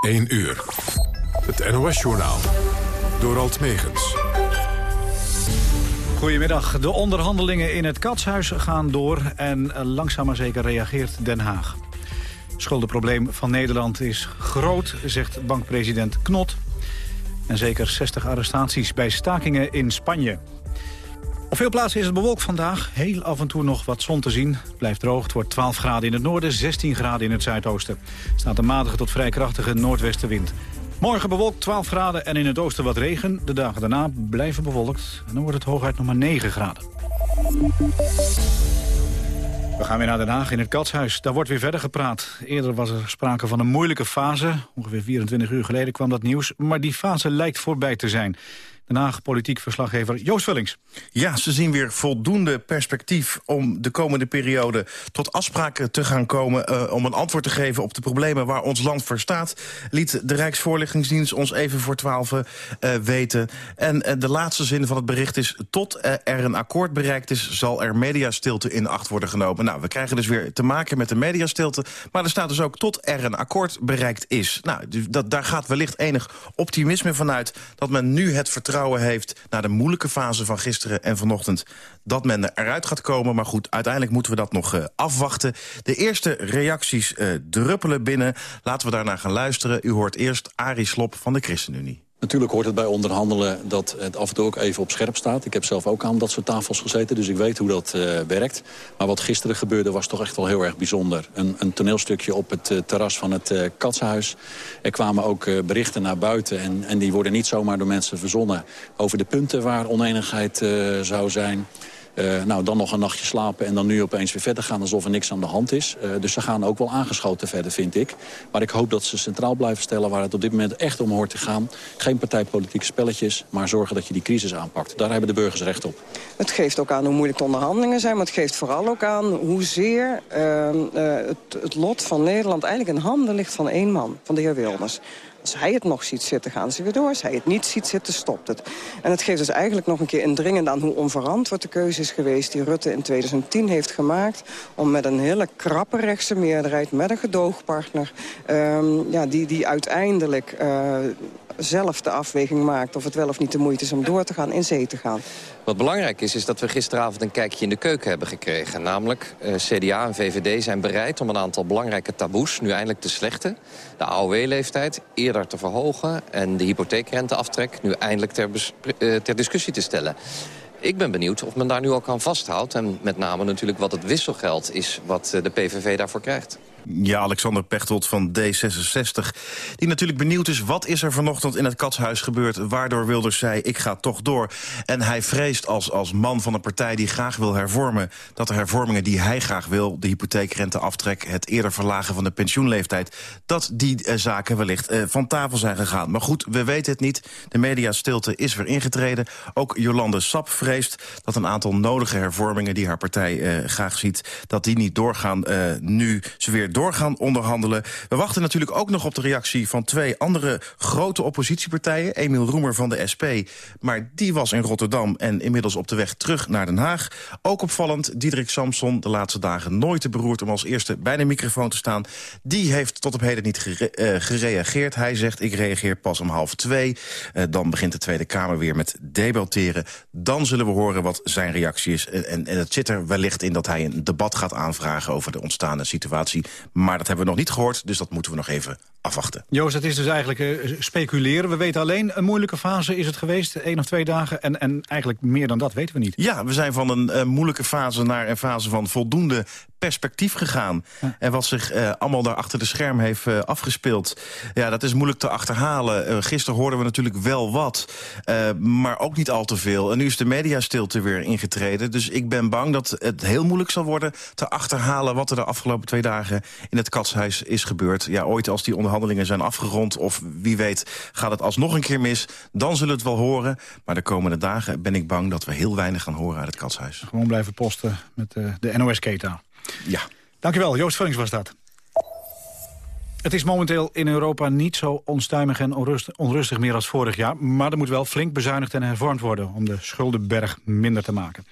1 uur. Het NOS-journaal. Door Alt Megens. Goedemiddag. De onderhandelingen in het Katshuis gaan door en langzaam maar zeker reageert Den Haag. Schuldenprobleem van Nederland is groot, zegt bankpresident Knot. En zeker 60 arrestaties bij stakingen in Spanje. Op veel plaatsen is het bewolkt vandaag. Heel af en toe nog wat zon te zien. Het blijft droog. Het wordt 12 graden in het noorden, 16 graden in het zuidoosten. Er staat een matige tot vrij krachtige noordwestenwind. Morgen bewolkt 12 graden en in het oosten wat regen. De dagen daarna blijven bewolkt. En dan wordt het hooguit nog maar 9 graden. We gaan weer naar Den Haag in het Katshuis. Daar wordt weer verder gepraat. Eerder was er sprake van een moeilijke fase. Ongeveer 24 uur geleden kwam dat nieuws. Maar die fase lijkt voorbij te zijn. Den Haag politiek verslaggever Joost Vullings. Ja, ze zien weer voldoende perspectief om de komende periode tot afspraken te gaan komen... Uh, om een antwoord te geven op de problemen waar ons land voor staat... liet de Rijksvoorlichtingsdienst ons even voor twaalf uh, weten. En uh, de laatste zin van het bericht is... tot er een akkoord bereikt is, zal er mediastilte in acht worden genomen. Nou, we krijgen dus weer te maken met de mediastilte... maar er staat dus ook tot er een akkoord bereikt is. Nou, dus dat, daar gaat wellicht enig optimisme vanuit... dat men nu het vertrouwen heeft... na de moeilijke fase van gisteren en vanochtend... dat men eruit gaat komen. Maar goed, uiteindelijk moeten we dat nog uh, afwachten. De eerste reacties uh, druppelen binnen. Laten we daarnaar gaan luisteren. U hoort eerst Arie Slop van de ChristenUnie. Natuurlijk hoort het bij onderhandelen dat het af en toe ook even op scherp staat. Ik heb zelf ook aan dat soort tafels gezeten, dus ik weet hoe dat uh, werkt. Maar wat gisteren gebeurde was toch echt wel heel erg bijzonder. Een, een toneelstukje op het uh, terras van het uh, Katsenhuis. Er kwamen ook berichten naar buiten en, en die worden niet zomaar door mensen verzonnen... over de punten waar oneenigheid zou zijn... Uh, nou, dan nog een nachtje slapen en dan nu opeens weer verder gaan... alsof er niks aan de hand is. Uh, dus ze gaan ook wel aangeschoten verder, vind ik. Maar ik hoop dat ze centraal blijven stellen waar het op dit moment echt om hoort te gaan. Geen partijpolitieke spelletjes, maar zorgen dat je die crisis aanpakt. Daar hebben de burgers recht op. Het geeft ook aan hoe moeilijk de onderhandelingen zijn... maar het geeft vooral ook aan hoezeer uh, het, het lot van Nederland... eigenlijk in handen ligt van één man, van de heer Wilders. Als hij het nog ziet zitten, gaan ze weer door. Als hij het niet ziet zitten, stopt het. En het geeft dus eigenlijk nog een keer indringend aan hoe onverantwoord de keuze is geweest... die Rutte in 2010 heeft gemaakt om met een hele krappe rechtse meerderheid... met een gedoogpartner, um, ja, die, die uiteindelijk... Uh, zelf de afweging maakt of het wel of niet de moeite is om door te gaan, in zee te gaan. Wat belangrijk is, is dat we gisteravond een kijkje in de keuken hebben gekregen. Namelijk, uh, CDA en VVD zijn bereid om een aantal belangrijke taboes... nu eindelijk te slechten. De AOW-leeftijd eerder te verhogen... en de hypotheekrenteaftrek nu eindelijk ter, uh, ter discussie te stellen. Ik ben benieuwd of men daar nu ook aan vasthoudt. En met name natuurlijk wat het wisselgeld is wat eh, de PVV daarvoor krijgt. Ja, Alexander Pechtold van D66. Die natuurlijk benieuwd is, wat is er vanochtend in het katshuis gebeurd... waardoor Wilders zei, ik ga toch door. En hij vreest als, als man van een partij die graag wil hervormen... dat de hervormingen die hij graag wil, de hypotheekrenteaftrek... het eerder verlagen van de pensioenleeftijd... dat die uh, zaken wellicht uh, van tafel zijn gegaan. Maar goed, we weten het niet. De mediastilte is weer ingetreden. Ook Jolande Sap vreest dat een aantal nodige hervormingen... die haar partij uh, graag ziet, dat die niet doorgaan... nu ze weer doorgaan onderhandelen. We wachten natuurlijk ook nog op de reactie van twee andere grote oppositiepartijen. Emiel Roemer van de SP, maar die was in Rotterdam en inmiddels op de weg terug naar Den Haag. Ook opvallend, Diederik Samson, de laatste dagen nooit te beroerd om als eerste bij de microfoon te staan. Die heeft tot op heden niet uh, gereageerd. Hij zegt, ik reageer pas om half twee. Uh, dan begint de Tweede Kamer weer met debatteren. Dan zullen we horen wat zijn reactie is. En, en, en het zit er wellicht in dat hij een debat gaat aanvragen over de ontstaande situatie maar dat hebben we nog niet gehoord, dus dat moeten we nog even afwachten. Joost, het is dus eigenlijk uh, speculeren. We weten alleen, een moeilijke fase is het geweest, één of twee dagen. En, en eigenlijk meer dan dat weten we niet. Ja, we zijn van een uh, moeilijke fase naar een fase van voldoende perspectief gegaan. Ja. En wat zich uh, allemaal daar achter de scherm heeft uh, afgespeeld... ja, dat is moeilijk te achterhalen. Uh, gisteren hoorden we natuurlijk wel wat, maar ook niet al te veel. En nu is de mediastilte weer ingetreden. Dus ik ben bang dat het heel moeilijk zal worden te achterhalen... wat er de afgelopen twee dagen in het katshuis is gebeurd. Ja, ooit als die onderhandelingen zijn afgerond... of wie weet gaat het alsnog een keer mis, dan zullen we het wel horen. Maar de komende dagen ben ik bang dat we heel weinig gaan horen uit het katshuis. Gewoon blijven posten met de NOS-keta. Ja. Dankjewel, Joost Vullings was dat. Het is momenteel in Europa niet zo onstuimig en onrustig meer als vorig jaar. Maar er moet wel flink bezuinigd en hervormd worden om de schuldenberg minder te maken.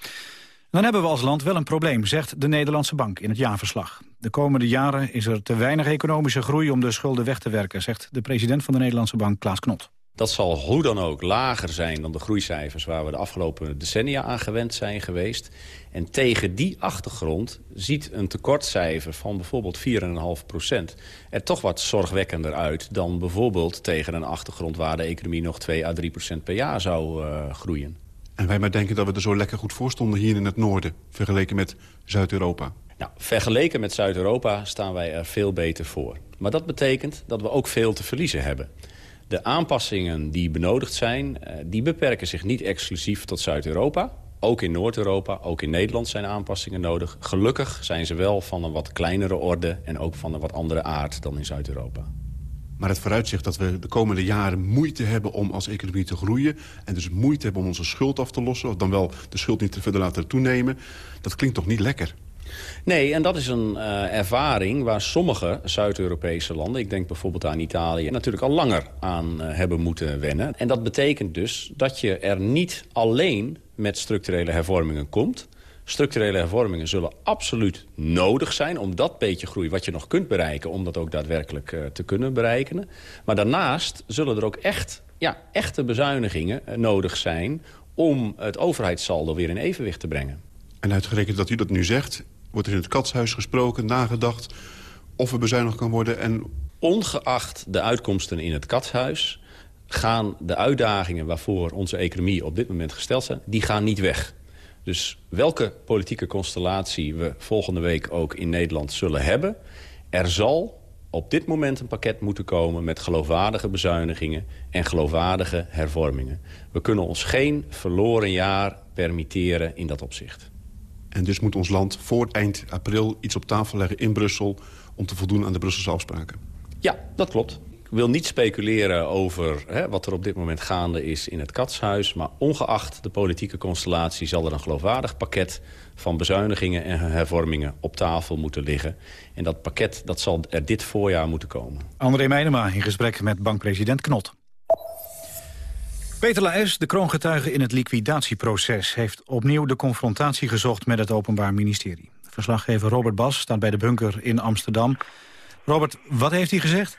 Dan hebben we als land wel een probleem, zegt de Nederlandse Bank in het jaarverslag. De komende jaren is er te weinig economische groei om de schulden weg te werken, zegt de president van de Nederlandse Bank, Klaas Knot. Dat zal hoe dan ook lager zijn dan de groeicijfers waar we de afgelopen decennia aan gewend zijn geweest. En tegen die achtergrond ziet een tekortcijfer van bijvoorbeeld 4,5 procent er toch wat zorgwekkender uit dan bijvoorbeeld tegen een achtergrond waar de economie nog 2 à 3 procent per jaar zou uh, groeien. En wij maar denken dat we er zo lekker goed voor stonden hier in het noorden, vergeleken met Zuid-Europa. Nou, vergeleken met Zuid-Europa staan wij er veel beter voor. Maar dat betekent dat we ook veel te verliezen hebben. De aanpassingen die benodigd zijn, eh, die beperken zich niet exclusief tot Zuid-Europa. Ook in Noord-Europa, ook in Nederland zijn aanpassingen nodig. Gelukkig zijn ze wel van een wat kleinere orde en ook van een wat andere aard dan in Zuid-Europa. Maar het vooruitzicht dat we de komende jaren moeite hebben om als economie te groeien... en dus moeite hebben om onze schuld af te lossen... of dan wel de schuld niet te verder laten toenemen... dat klinkt toch niet lekker? Nee, en dat is een uh, ervaring waar sommige Zuid-Europese landen... ik denk bijvoorbeeld aan Italië... natuurlijk al langer aan uh, hebben moeten wennen. En dat betekent dus dat je er niet alleen met structurele hervormingen komt... Structurele hervormingen zullen absoluut nodig zijn... om dat beetje groei wat je nog kunt bereiken... om dat ook daadwerkelijk uh, te kunnen bereiken. Maar daarnaast zullen er ook echt, ja, echte bezuinigingen nodig zijn... om het overheidssaldo weer in evenwicht te brengen. En uitgerekend dat u dat nu zegt wordt er in het katshuis gesproken, nagedacht... of er bezuinigd kan worden en... Ongeacht de uitkomsten in het katshuis gaan de uitdagingen waarvoor onze economie op dit moment gesteld zijn... die gaan niet weg. Dus welke politieke constellatie we volgende week ook in Nederland zullen hebben... er zal op dit moment een pakket moeten komen met geloofwaardige bezuinigingen en geloofwaardige hervormingen. We kunnen ons geen verloren jaar permitteren in dat opzicht. En dus moet ons land voor eind april iets op tafel leggen in Brussel... om te voldoen aan de Brusselse afspraken. Ja, dat klopt. Wil niet speculeren over hè, wat er op dit moment gaande is in het katshuis. Maar ongeacht de politieke constellatie zal er een geloofwaardig pakket van bezuinigingen en hervormingen op tafel moeten liggen. En dat pakket dat zal er dit voorjaar moeten komen. André Meijnema in gesprek met bankpresident Knot. Peter Laes, de kroongetuige in het liquidatieproces... heeft opnieuw de confrontatie gezocht met het Openbaar Ministerie. Verslaggever Robert Bas staat bij de bunker in Amsterdam. Robert, wat heeft hij gezegd?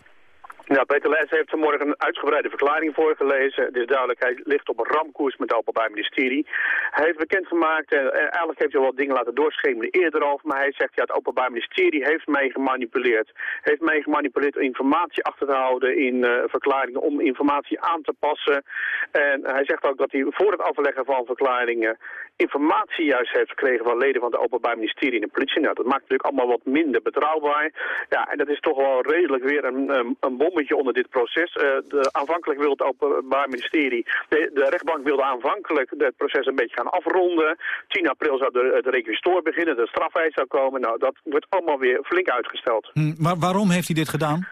Ja, Peter Leijs heeft vanmorgen een uitgebreide verklaring voorgelezen. Is duidelijk, hij ligt op een ramkoers met het Openbaar Ministerie. Hij heeft bekendgemaakt, en eh, eigenlijk heeft hij wel dingen laten doorschemeren eerder al, maar hij zegt, ja, het Openbaar Ministerie heeft mij gemanipuleerd. Heeft mij gemanipuleerd informatie achter te houden in uh, verklaringen, om informatie aan te passen. En hij zegt ook dat hij voor het afleggen van verklaringen informatie juist heeft gekregen van leden van het Openbaar Ministerie en de politie. Nou, dat maakt natuurlijk allemaal wat minder betrouwbaar. Ja, en dat is toch wel redelijk weer een, een, een bommetje onder dit proces. Uh, de, aanvankelijk wilde het Openbaar Ministerie, de, de, rechtbank wilde aanvankelijk het proces een beetje gaan afronden. 10 april zou de, de requisitor beginnen, de strafeis zou komen. Nou, dat wordt allemaal weer flink uitgesteld. Hm, maar waarom heeft hij dit gedaan?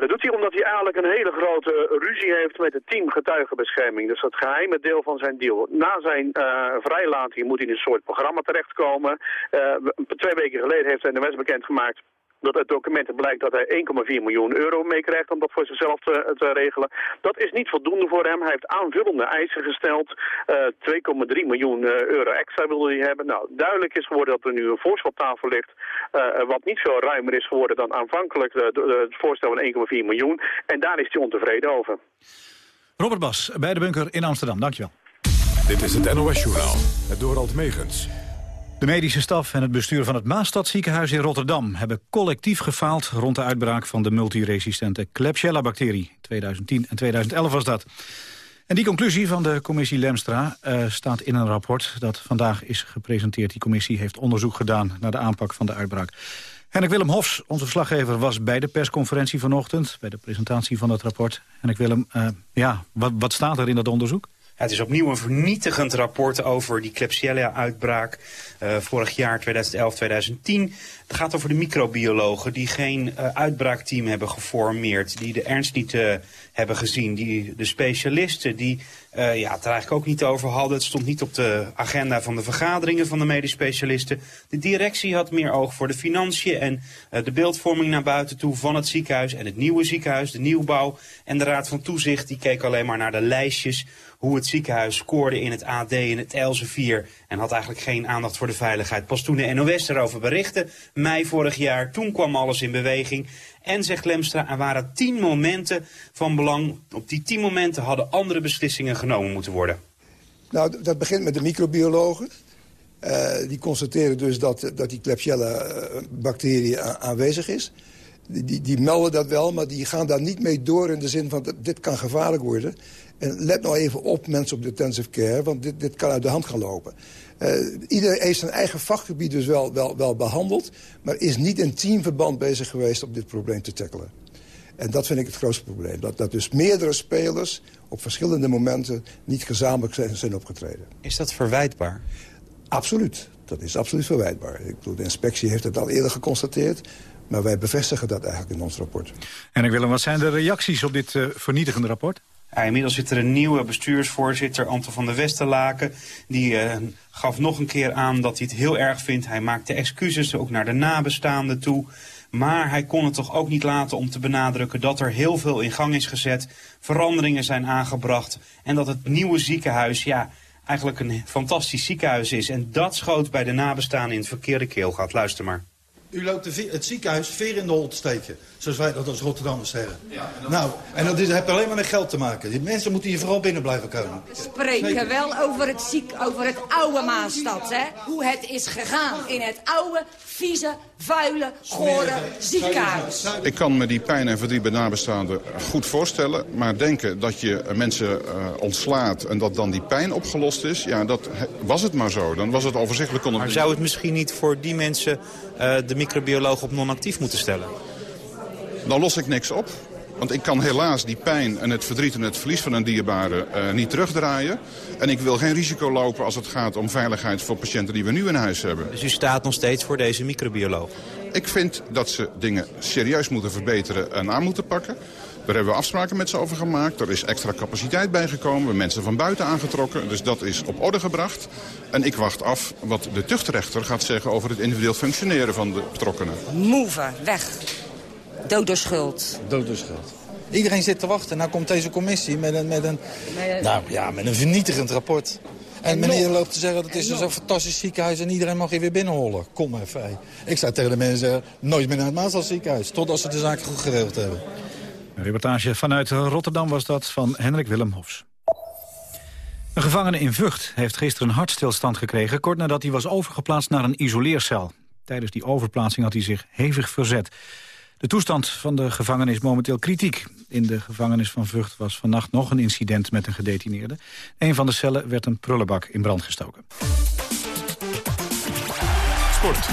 dat doet hij omdat hij eigenlijk een hele grote ruzie heeft met het team getuigenbescherming. Dus dat geheime deel van zijn deal. Na zijn uh, vrijlating moet hij in een soort programma terechtkomen. Uh, twee weken geleden heeft hij de wet bekendgemaakt dat uit documenten blijkt dat hij 1,4 miljoen euro meekrijgt om dat voor zichzelf te, te, regelen. Dat is niet voldoende voor hem. Hij heeft aanvullende eisen gesteld. Uh, 2,3 miljoen euro extra wilde hij hebben. Nou, duidelijk is geworden dat er nu een voorstel op tafel ligt... Uh, wat niet veel ruimer is geworden dan aanvankelijk de, de, het voorstel van 1,4 miljoen. En daar is hij ontevreden over. Robert Bas, bij de bunker in Amsterdam. Dankjewel. Dit is het NOS Journaal, het Dorald Megens. De medische staf en het bestuur van het Maastadziekenhuis in Rotterdam... hebben collectief gefaald rond de uitbraak van de multiresistente Klebsiella-bacterie. 2010 en 2011 was dat. En die conclusie van de commissie Lemstra uh, staat in een rapport... dat vandaag is gepresenteerd. Die commissie heeft onderzoek gedaan naar de aanpak van de uitbraak. Henrik Willem Hofs, onze verslaggever, was bij de persconferentie vanochtend... bij de presentatie van dat rapport. Henrik Willem, uh, ja, wat, wat staat er in dat onderzoek? Het is opnieuw een vernietigend rapport over die Klebsiella-uitbraak uh, vorig jaar 2011-2010. Het gaat over de microbiologen die geen uh, uitbraakteam hebben geformeerd, die de ernst niet uh, hebben gezien, die de specialisten die uh, ja, het er eigenlijk ook niet over hadden. Het stond niet op de agenda van de vergaderingen van de medisch specialisten. De directie had meer oog voor de financiën en de beeldvorming naar buiten toe van het ziekenhuis en het nieuwe ziekenhuis, de nieuwbouw. En de Raad van Toezicht die keek alleen maar naar de lijstjes hoe het ziekenhuis scoorde in het AD en het Elsevier... en had eigenlijk geen aandacht voor de veiligheid. Pas toen de NOS erover berichtte, mei vorig jaar, toen kwam alles in beweging... En, zegt Lemstra, er waren tien momenten van belang. Op die tien momenten hadden andere beslissingen genomen moeten worden. Nou, dat begint met de microbiologen. Uh, die constateren dus dat, dat die Klebsiella-bacterie aanwezig is. Die, die, die, melden dat wel, maar die gaan daar niet mee door in de zin van... dit kan gevaarlijk worden. En let nou even op, mensen op de intensive care, want dit, dit kan uit de hand gaan lopen. Uh, iedereen heeft zijn eigen vakgebied dus wel, wel, wel behandeld... maar is niet in teamverband bezig geweest om dit probleem te tackelen. En dat vind ik het grootste probleem. Dat, dat dus meerdere spelers op verschillende momenten niet gezamenlijk zijn, zijn opgetreden. Is dat verwijtbaar? Absoluut. Dat is absoluut verwijtbaar. Ik bedoel, de inspectie heeft het al eerder geconstateerd. Maar wij bevestigen dat eigenlijk in ons rapport. En ik wil wat zijn de reacties op dit uh, vernietigende rapport? Inmiddels zit er een nieuwe bestuursvoorzitter, Anton van der Westerlaken. Die uh, gaf nog een keer aan dat hij het heel erg vindt. Hij maakte excuses, ook naar de nabestaanden toe. Maar hij kon het toch ook niet laten om te benadrukken dat er heel veel in gang is gezet. Veranderingen zijn aangebracht. En dat het nieuwe ziekenhuis, ja, eigenlijk een fantastisch ziekenhuis is. En dat schoot bij de nabestaanden in het verkeerde keel gaat. Luister maar. U loopt het ziekenhuis veer in de hol te steken. Zoals wij dat als Rotterdammers zeggen. Ja, en nou, en dat is, heeft alleen maar met geld te maken. Die mensen moeten hier vooral binnen blijven komen. We spreken wel over het, ziek, over het oude Maastad, hè? Hoe het is gegaan in het oude, vieze, vuile, gore ziekenhuis. Ik kan me die pijn en verdriet bij nabestaanden goed voorstellen. Maar denken dat je mensen uh, ontslaat en dat dan die pijn opgelost is... ja, dat was het maar zo. Dan was het overzichtelijk. Maar zou het misschien niet voor die mensen uh, de microbioloog op non-actief moeten stellen? Dan los ik niks op. Want ik kan helaas die pijn en het verdriet en het verlies van een dierbare uh, niet terugdraaien. En ik wil geen risico lopen als het gaat om veiligheid voor patiënten die we nu in huis hebben. Dus u staat nog steeds voor deze microbioloog? Ik vind dat ze dingen serieus moeten verbeteren en aan moeten pakken. Daar hebben we afspraken met ze over gemaakt. Er is extra capaciteit bijgekomen. We hebben mensen van buiten aangetrokken. Dus dat is op orde gebracht. En ik wacht af wat de tuchtrechter gaat zeggen over het individueel functioneren van de betrokkenen. Move, weg. Doderschuld. Doderschuld. Iedereen zit te wachten. Nou komt deze commissie met een, met een, nou, ja, met een vernietigend rapport. En, en meneer loopt te zeggen, dat is dus een fantastisch ziekenhuis... en iedereen mag hier weer binnenhollen. Kom even. Ik zou tegen de mensen zeggen, nooit meer naar het Maasdal ziekenhuis... totdat ze de zaak goed geregeld hebben. Een reportage vanuit Rotterdam was dat van Hendrik Willem Hofs. Een gevangene in Vught heeft gisteren een hartstilstand gekregen... kort nadat hij was overgeplaatst naar een isoleercel. Tijdens die overplaatsing had hij zich hevig verzet. De toestand van de gevangene is momenteel kritiek. In de gevangenis van Vught was vannacht nog een incident met een gedetineerde. Een van de cellen werd een prullenbak in brand gestoken. Sport.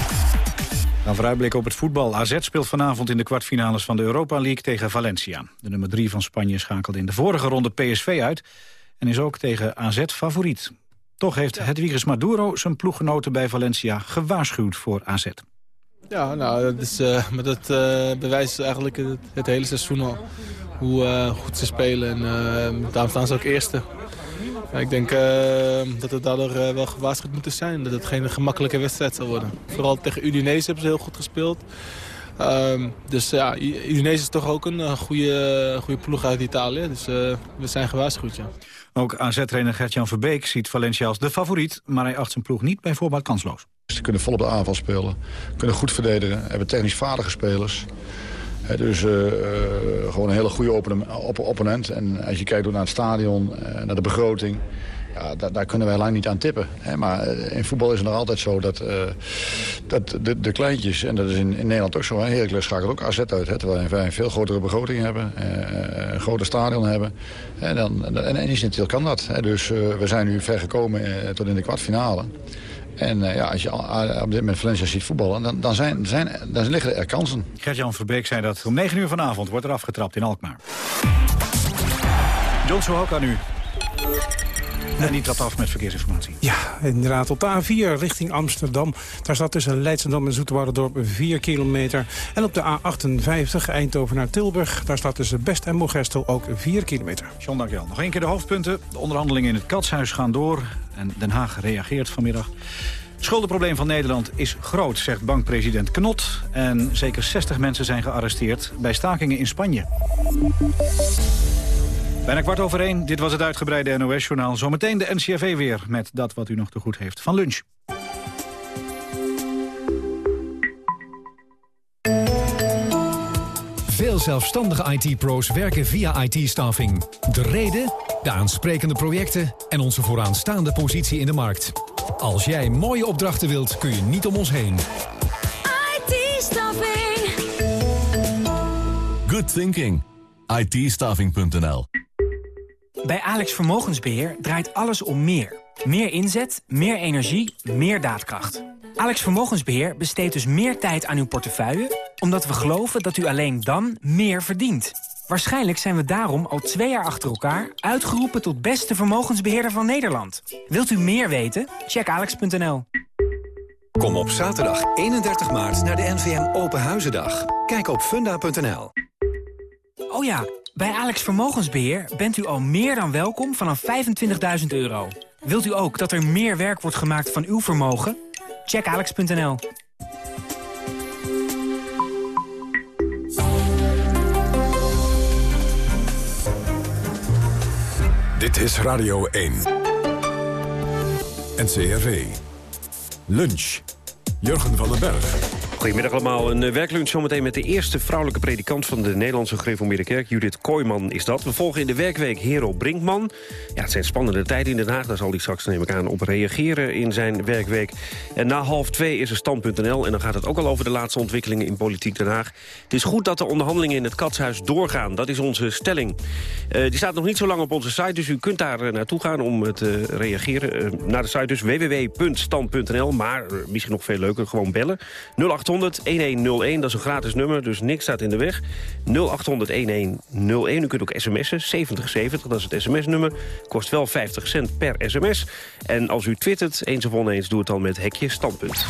Dan vooruitblikken op het voetbal. AZ speelt vanavond in de kwartfinales van de Europa League tegen Valencia. De nummer 3 van Spanje schakelde in de vorige ronde PSV uit... en is ook tegen AZ favoriet. Toch heeft Hedwiges Maduro zijn ploeggenoten bij Valencia gewaarschuwd voor AZ. Ja, nou, dat, is, uh, maar dat uh, bewijst eigenlijk het, hele seizoen al. Hoe uh, goed ze spelen en daarom staan ze ook eerste. ik denk dat het daardoor wel gewaarschuwd moeten zijn. Dat het geen gemakkelijke wedstrijd zal worden. Vooral tegen Udinese hebben ze heel goed gespeeld. Uh, dus ja, Udinese is toch ook een goede, goede ploeg uit Italië. Dus we zijn gewaarschuwd, ja. Ook AZ-trainer Gert-Jan Verbeek ziet Valencia als de favoriet... maar hij acht zijn ploeg niet bij voorbaat kansloos. Ze kunnen vol op de aanval spelen, kunnen goed verdedigen, hebben technisch vaardige spelers. dus uh, uh, gewoon een hele goede opponent. En als je kijkt naar het stadion, uh, naar de begroting... Ja, daar, daar, kunnen wij lang niet aan tippen. Hè. Maar in voetbal is het nog altijd zo dat, dat de, de, kleintjes... en dat is in, in Nederland ook zo, hè. Heracles schakelt ook AZ uit. Hè, terwijl wij een veel grotere begroting hebben, een groter stadion hebben. En, dan, en, en kan dat. Hè. Dus we zijn nu ver gekomen tot in de kwartfinale. En ja, als je op dit moment Valencia ziet voetballen, dan, dan, zijn, zijn, dan liggen er kansen. Gert-Jan Verbeek zei dat om 9 uur vanavond wordt er afgetrapt in Alkmaar. John Sohoka nu. En die trapt af met verkeersinformatie. Ja, inderdaad. Op de A4 richting Amsterdam. Daar staat tussen Leidschendam en Dorp 4 kilometer. En op de A58 Eindhoven naar Tilburg. Daar staat tussen Best en Mogestel ook 4 kilometer. John, dankjewel. Nog één keer de hoofdpunten. De onderhandelingen in het Katshuis gaan door. En Den Haag reageert vanmiddag. Het schuldenprobleem van Nederland is groot, zegt bankpresident Knot. En zeker 60 mensen zijn gearresteerd bij stakingen in Spanje. Bijna kwart over één, dit was het uitgebreide NOS-journaal. Zometeen de NCRV weer met dat wat u nog te goed heeft van lunch. Veel zelfstandige IT-pro's werken via IT-staffing. De reden, de aansprekende projecten en onze vooraanstaande positie in de markt. Als jij mooie opdrachten wilt, kun je niet om ons heen. IT-staffing. Good thinking. it Bij Alex Vermogensbeheer draait alles om meer. Meer inzet, meer energie, meer daadkracht. Alex Vermogensbeheer besteedt dus meer tijd aan uw portefeuille... omdat we geloven dat u alleen dan meer verdient. Waarschijnlijk zijn we daarom al twee jaar achter elkaar... uitgeroepen tot beste vermogensbeheerder van Nederland. Wilt u meer weten? Check alex.nl. Kom op zaterdag 31 maart naar de NVM Open Huizendag. Kijk op funda.nl. Oh ja, bij Alex Vermogensbeheer bent u al meer dan welkom vanaf 25.000 euro. Wilt u ook dat er meer werk wordt gemaakt van uw vermogen? Check alex.nl. Dit is Radio 1. NCRV. Lunch. Jurgen van den Berg. Goedemiddag allemaal. Een eh, werklunch zometeen met de eerste vrouwelijke predikant... van de Nederlandse gereformeerde kerk. Judith Kooijman is dat. We volgen in de werkweek Hero Brinkman. Ja, het zijn spannende tijden in Den Haag. Daar zal hij straks, neem ik aan, op reageren in zijn werkweek. En na half twee is er stand.nl. En dan gaat het ook al over de laatste ontwikkelingen in politiek Den Haag. Het is goed dat de onderhandelingen in het Katshuis doorgaan. Dat is onze stelling. Uh, die staat nog niet zo lang op onze site, dus u kunt daar uh, naartoe gaan om te reageren. naar de site dus www.stand.nl. Maar misschien nog veel leuker, gewoon bellen. 0800 0800-1101, dat is een gratis nummer, dus niks staat in de weg. 0800-1101, u kunt ook sms'en, 7070, dat is het sms-nummer. Kost wel 50 cent per sms. En als u twittert, eens of oneens, doe het dan met hekje standpunt.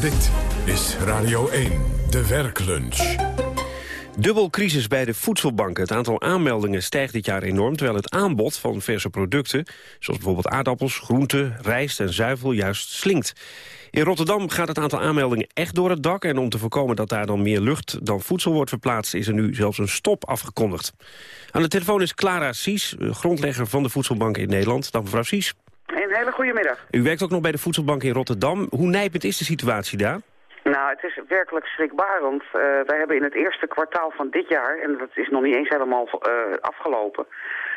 Dit is Radio 1, de werklunch. Dubbel crisis bij de voedselbanken. Het aantal aanmeldingen stijgt dit jaar enorm... terwijl het aanbod van verse producten, zoals bijvoorbeeld aardappels, groenten, rijst en zuivel, juist slinkt. In Rotterdam gaat het aantal aanmeldingen echt door het dak... en om te voorkomen dat daar dan meer lucht dan voedsel wordt verplaatst... is er nu zelfs een stop afgekondigd. Aan de telefoon is Clara Sies, grondlegger van de Voedselbank in Nederland. Dag mevrouw Sies. Een hele goede middag. U werkt ook nog bij de Voedselbank in Rotterdam. Hoe nijpend is de situatie daar? Nou, het is werkelijk schrikbarend. Uh, wij hebben in het eerste kwartaal van dit jaar, en dat is nog niet eens helemaal uh, afgelopen,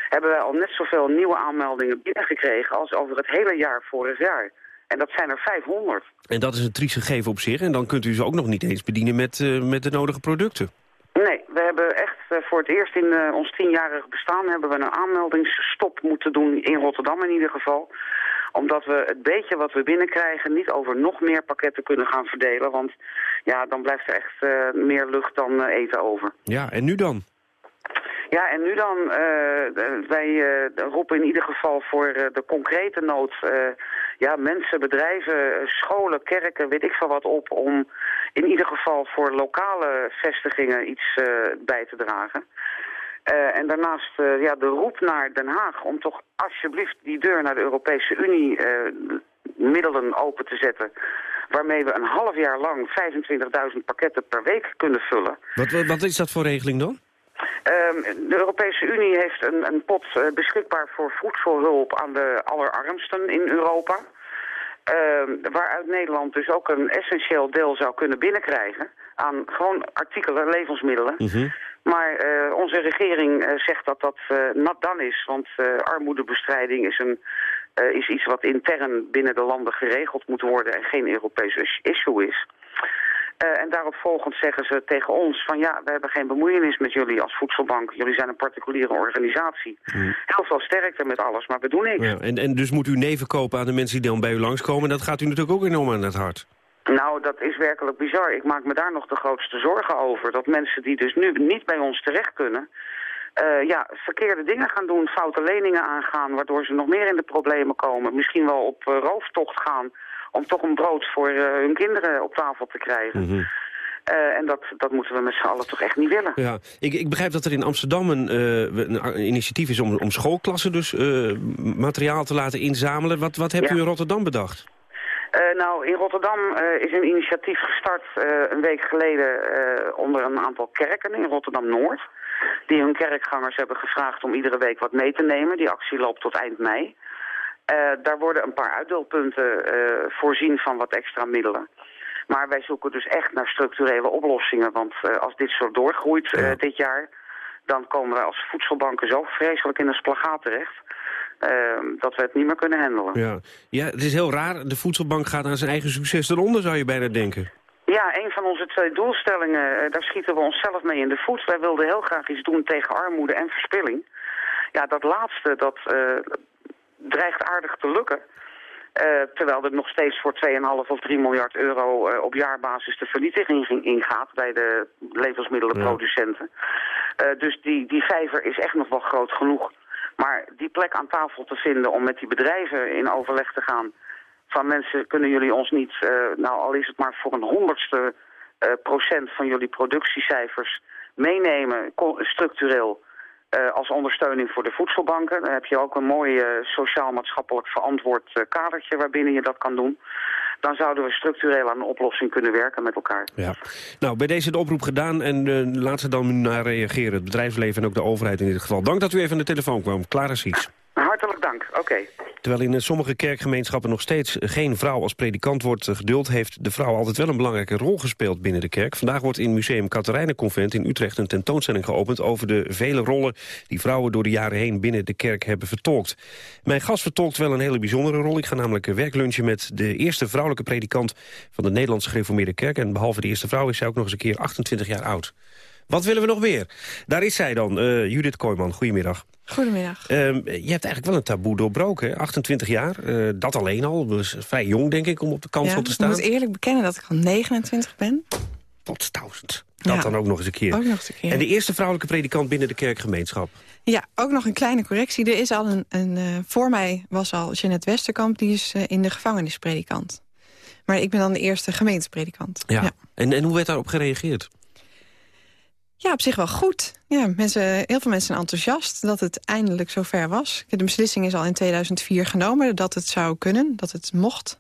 hebben wij al net zoveel nieuwe aanmeldingen binnengekregen als over het hele jaar vorig jaar. En dat zijn er 500. En dat is een triest gegeven op zich. En dan kunt u ze ook nog niet eens bedienen met, uh, met de nodige producten. Nee, we hebben echt uh, voor het eerst in uh, ons tienjarig bestaan... hebben we een aanmeldingsstop moeten doen, in Rotterdam in ieder geval omdat we het beetje wat we binnenkrijgen niet over nog meer pakketten kunnen gaan verdelen. Want ja, dan blijft er echt meer lucht dan eten over. Ja, en nu dan? Ja, en nu dan, uh, wij roepen in ieder geval voor de concrete nood... ja, mensen, bedrijven, scholen, kerken, weet ik veel wat op... om in ieder geval voor lokale vestigingen iets bij te dragen. En daarnaast ja, de roep naar Den Haag om toch alsjeblieft die deur naar de Europese Unie uh, middelen open te zetten. Waarmee we een half jaar lang 25.000 pakketten per week kunnen vullen. Wat, wat, is dat voor regeling dan? Ehm, de Europese Unie heeft een, een pot beschikbaar voor voedselhulp aan de allerarmsten in Europa. Ehm, waaruit Nederland dus ook een essentieel deel zou kunnen binnenkrijgen aan gewoon artikelen, levensmiddelen. Mm maar uh, onze regering uh, zegt dat dat nat dan is, want armoedebestrijding is, een, is iets wat intern binnen de landen geregeld moet worden en geen Europees issue is. En daarop volgend zeggen ze tegen ons van ja, we hebben geen bemoeienis met jullie als voedselbank. Jullie zijn een particuliere organisatie. Mm. Heel veel sterkte met alles, maar we doen niks. Ja, en, en dus moet u neven kopen aan de mensen die dan bij u langskomen. Dat gaat u natuurlijk ook enorm aan het hart. Nou, dat is werkelijk bizar. Ik maak me daar nog de grootste zorgen over. Dat mensen die dus nu niet bij ons terecht kunnen... Uh, ja, verkeerde dingen gaan doen, foute leningen aangaan... waardoor ze nog meer in de problemen komen. Misschien wel op uh, rooftocht gaan om toch een brood voor uh, hun kinderen op tafel te krijgen. Mm -hmm. en dat, dat moeten we met z'n allen toch echt niet willen. Ja, ik, ik begrijp dat er in Amsterdam een, een initiatief is om, om schoolklassen dus materiaal te laten inzamelen. Wat, wat hebt ja. u in Rotterdam bedacht? Nou, in Rotterdam is een initiatief gestart een week geleden onder een aantal kerken in Rotterdam-Noord. Die hun kerkgangers hebben gevraagd om iedere week wat mee te nemen. Die actie loopt tot eind mei. Daar worden een paar uitdeelpunten voorzien van wat extra middelen. Maar wij zoeken dus echt naar structurele oplossingen. Want als dit zo doorgroeit dit jaar, dan komen wij als voedselbanken zo vreselijk in een splagaat terecht Ehm, dat we het niet meer kunnen handelen. Ja. ja, het is heel raar. De voedselbank gaat aan zijn eigen succes eronder, zou je bijna denken. Ja, een van onze twee doelstellingen, eh, daar schieten we onszelf mee in de voet. Wij wilden heel graag iets doen tegen armoede en verspilling. Ja, dat laatste, dat uh, dreigt aardig te lukken. Uh, terwijl er nog steeds voor 2,5 of 3 miljard euro uh, op jaarbasis de vernietiging ingaat bij de levensmiddelenproducenten. Ja. Uh, dus die, die vijver is echt nog wel groot genoeg. Maar die plek aan tafel te vinden om met die bedrijven in overleg te gaan... van mensen, kunnen jullie ons niet, nou al is het maar voor een honderdste procent van jullie productiecijfers meenemen, structureel... Uh, als ondersteuning voor de voedselbanken. Dan heb je ook een mooi sociaal-maatschappelijk verantwoord kadertje waarbinnen je dat kan doen dan zouden we structureel aan een oplossing kunnen werken met elkaar. Ja. Nou, bij deze de oproep gedaan en laat ze dan naar reageren. Het bedrijfsleven en ook de overheid in dit geval. Dank dat u even aan de telefoon kwam. Clara Siets. Hartelijk dank, oké. Terwijl in sommige kerkgemeenschappen nog steeds geen vrouw als predikant wordt geduld... heeft de vrouw altijd wel een belangrijke rol gespeeld binnen de kerk. Vandaag wordt in Museum Katerijnenconvent in Utrecht een tentoonstelling geopend... over de vele rollen die vrouwen door de jaren heen binnen de kerk hebben vertolkt. Mijn gast vertolkt wel een hele bijzondere rol. Ik ga namelijk werklunchen met de eerste vrouwelijke predikant... van de Nederlandse gereformeerde kerk. En behalve de eerste vrouw is zij ook nog eens een keer 28 jaar oud. Wat willen we nog meer? Daar is zij dan, uh, Judith Kooijman. Goedemiddag. Goedemiddag. Uh, je hebt eigenlijk wel een taboe doorbroken, 28 jaar. Uh, dat alleen al, dus vrij jong denk ik om op de kansel ja, te staan. ik moet eerlijk bekennen dat ik al 29 ben. Tot duizend. Dat Ja. dan ook nog eens een keer. Ook nog eens een keer. En de eerste vrouwelijke predikant binnen de kerkgemeenschap. Ja, ook nog een kleine correctie. Er is al een, een uh, voor mij was al Jeanette Westerkamp, die is uh, in de gevangenispredikant. Maar ik ben dan de eerste gemeentepredikant. Ja. En, en hoe werd daarop gereageerd? Ja, op zich wel goed. Ja, mensen, heel veel mensen zijn enthousiast dat het eindelijk zover was. De beslissing is al in 2004 genomen dat het zou kunnen, dat het mocht.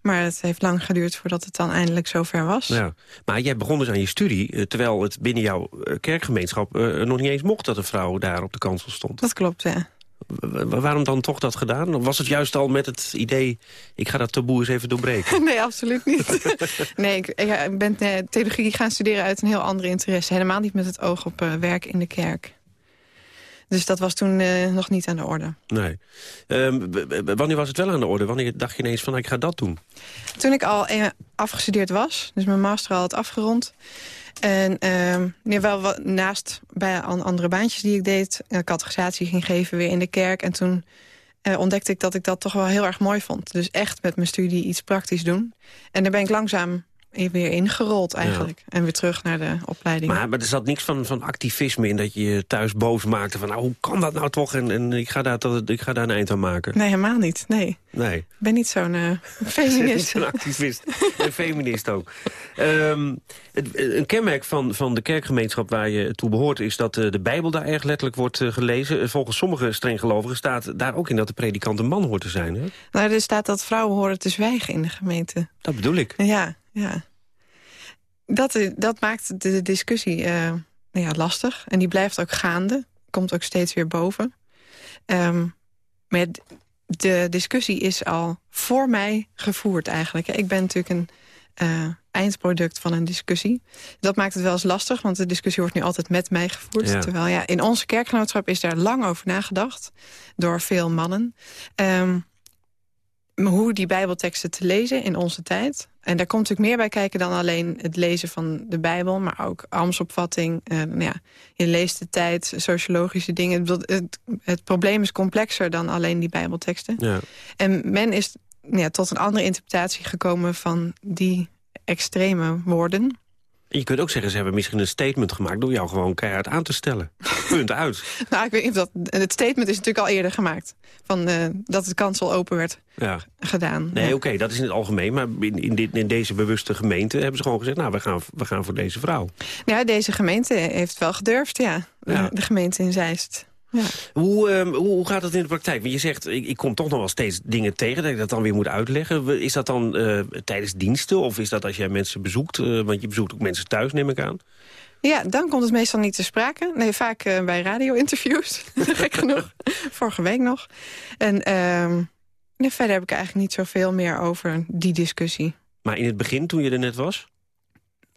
Maar het heeft lang geduurd voordat het dan eindelijk zover was. Ja. Maar jij begon dus aan je studie, eh, terwijl het binnen jouw eh, kerkgemeenschap... Uh, nog niet eens mocht dat een vrouw daar op de kansel stond. Dat klopt, ja. Waarom dan toch dat gedaan? Of was het juist al met het idee... ik ga dat taboe eens even doorbreken? nee, absoluut niet. nee, ik, ik ben uh, theologie gaan studeren uit een heel andere interesse. Helemaal niet met het oog op uh, werk in de kerk. Dus dat was toen uh, nog niet aan de orde. Nee. Um, wanneer was het wel aan de orde? Wanneer dacht je ineens van, ik ga dat doen? Toen ik al afgestudeerd was, dus mijn master al had afgerond... En uh, ja, wel naast bij andere baantjes die ik deed... Uh, categorisatie ging geven weer in de kerk. En toen uh, ontdekte ik dat ik dat toch wel heel erg mooi vond. Dus echt met mijn studie iets praktisch doen. En daar ben ik langzaam weer ingerold eigenlijk. Ja. En weer terug naar de opleiding. Maar, maar er zat niks van, van activisme in dat je je thuis boos maakte. Van nou, hoe kan dat nou toch? En, en ik, ga daar, ik ga daar een eind aan maken. Nee, helemaal niet. Nee. nee. Ik ben niet zo'n uh, feminist. een activist. een feminist ook. Um, het, een kenmerk van, van de kerkgemeenschap waar je toe behoort... is dat uh, de Bijbel daar erg letterlijk wordt gelezen. Volgens sommige strenggelovigen staat daar ook in dat de predikant een man hoort te zijn. Hè? Nou, er staat dat vrouwen horen te zwijgen in de gemeente. Dat bedoel ik. Ja, ja. Dat, dat maakt de discussie uh, nou ja, lastig. En die blijft ook gaande. Komt ook steeds weer boven. Um, maar de discussie is al voor mij gevoerd eigenlijk. Ik ben natuurlijk een uh, eindproduct van een discussie. Dat maakt het wel eens lastig, want de discussie wordt nu altijd met mij gevoerd. Ja. Terwijl ja, in onze kerkgenootschap is daar lang over nagedacht. Door veel mannen. Um, hoe die bijbelteksten te lezen in onze tijd. En daar komt natuurlijk meer bij kijken dan alleen het lezen van de Bijbel... maar ook ambtsopvatting, uh, nou ja, je leest de tijd, sociologische dingen. Het, het, het, probleem is complexer dan alleen die bijbelteksten. Ja. En men is ja, tot een andere interpretatie gekomen van die extreme woorden... Je kunt ook zeggen, ze hebben misschien een statement gemaakt... door jou gewoon keihard aan te stellen. Punt uit. nou, ik weet niet of dat... Het statement is natuurlijk al eerder gemaakt. Van, uh, dat het kansel open werd ja. gedaan. Nee, ja. oké, okay, dat is in het algemeen. Maar in, in, dit, in deze bewuste gemeente hebben ze gewoon gezegd... nou, we gaan, we gaan voor deze vrouw. Ja, deze gemeente heeft wel gedurfd, ja. ja. De, de gemeente in Zeist. Hoe, ehm, hoe, hoe gaat dat in de praktijk? Want je zegt, ik, ik kom toch nog wel steeds dingen tegen... dat ik dat dan weer moet uitleggen. Is dat dan eh, tijdens diensten of is dat als jij mensen bezoekt? Eh, want je bezoekt ook mensen thuis, neem ik aan. Ja, dan komt het meestal niet te sprake. Nee, vaak uh, bij radio-interviews, gek genoeg. Vorige week nog. En ehm, nee, verder heb ik eigenlijk niet zoveel meer over die discussie. Maar in het begin, toen je er net was?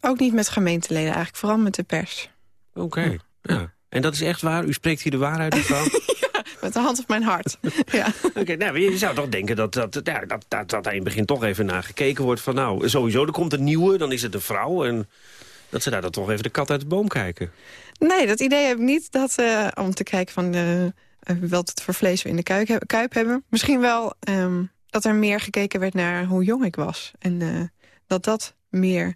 Ook niet met gemeenteleden, eigenlijk vooral met de pers. Oké, ja. En dat is echt waar? U spreekt hier de waarheid, mevrouw? ja, met de hand op mijn hart. ja. Oké, nou, je zou toch denken dat, dat, ja, dat, dat, dat daar in het begin toch even naar gekeken wordt van... nou, sowieso, er komt een nieuwe, dan is het een vrouw... en dat ze daar dan toch even de kat uit de boom kijken. Nee, dat idee heb ik niet. Dat, uh, om te kijken van uh, wat het voor vlees we in de kuip, kuip hebben. Misschien wel um, dat er meer gekeken werd naar hoe jong ik was. En uh, dat dat meer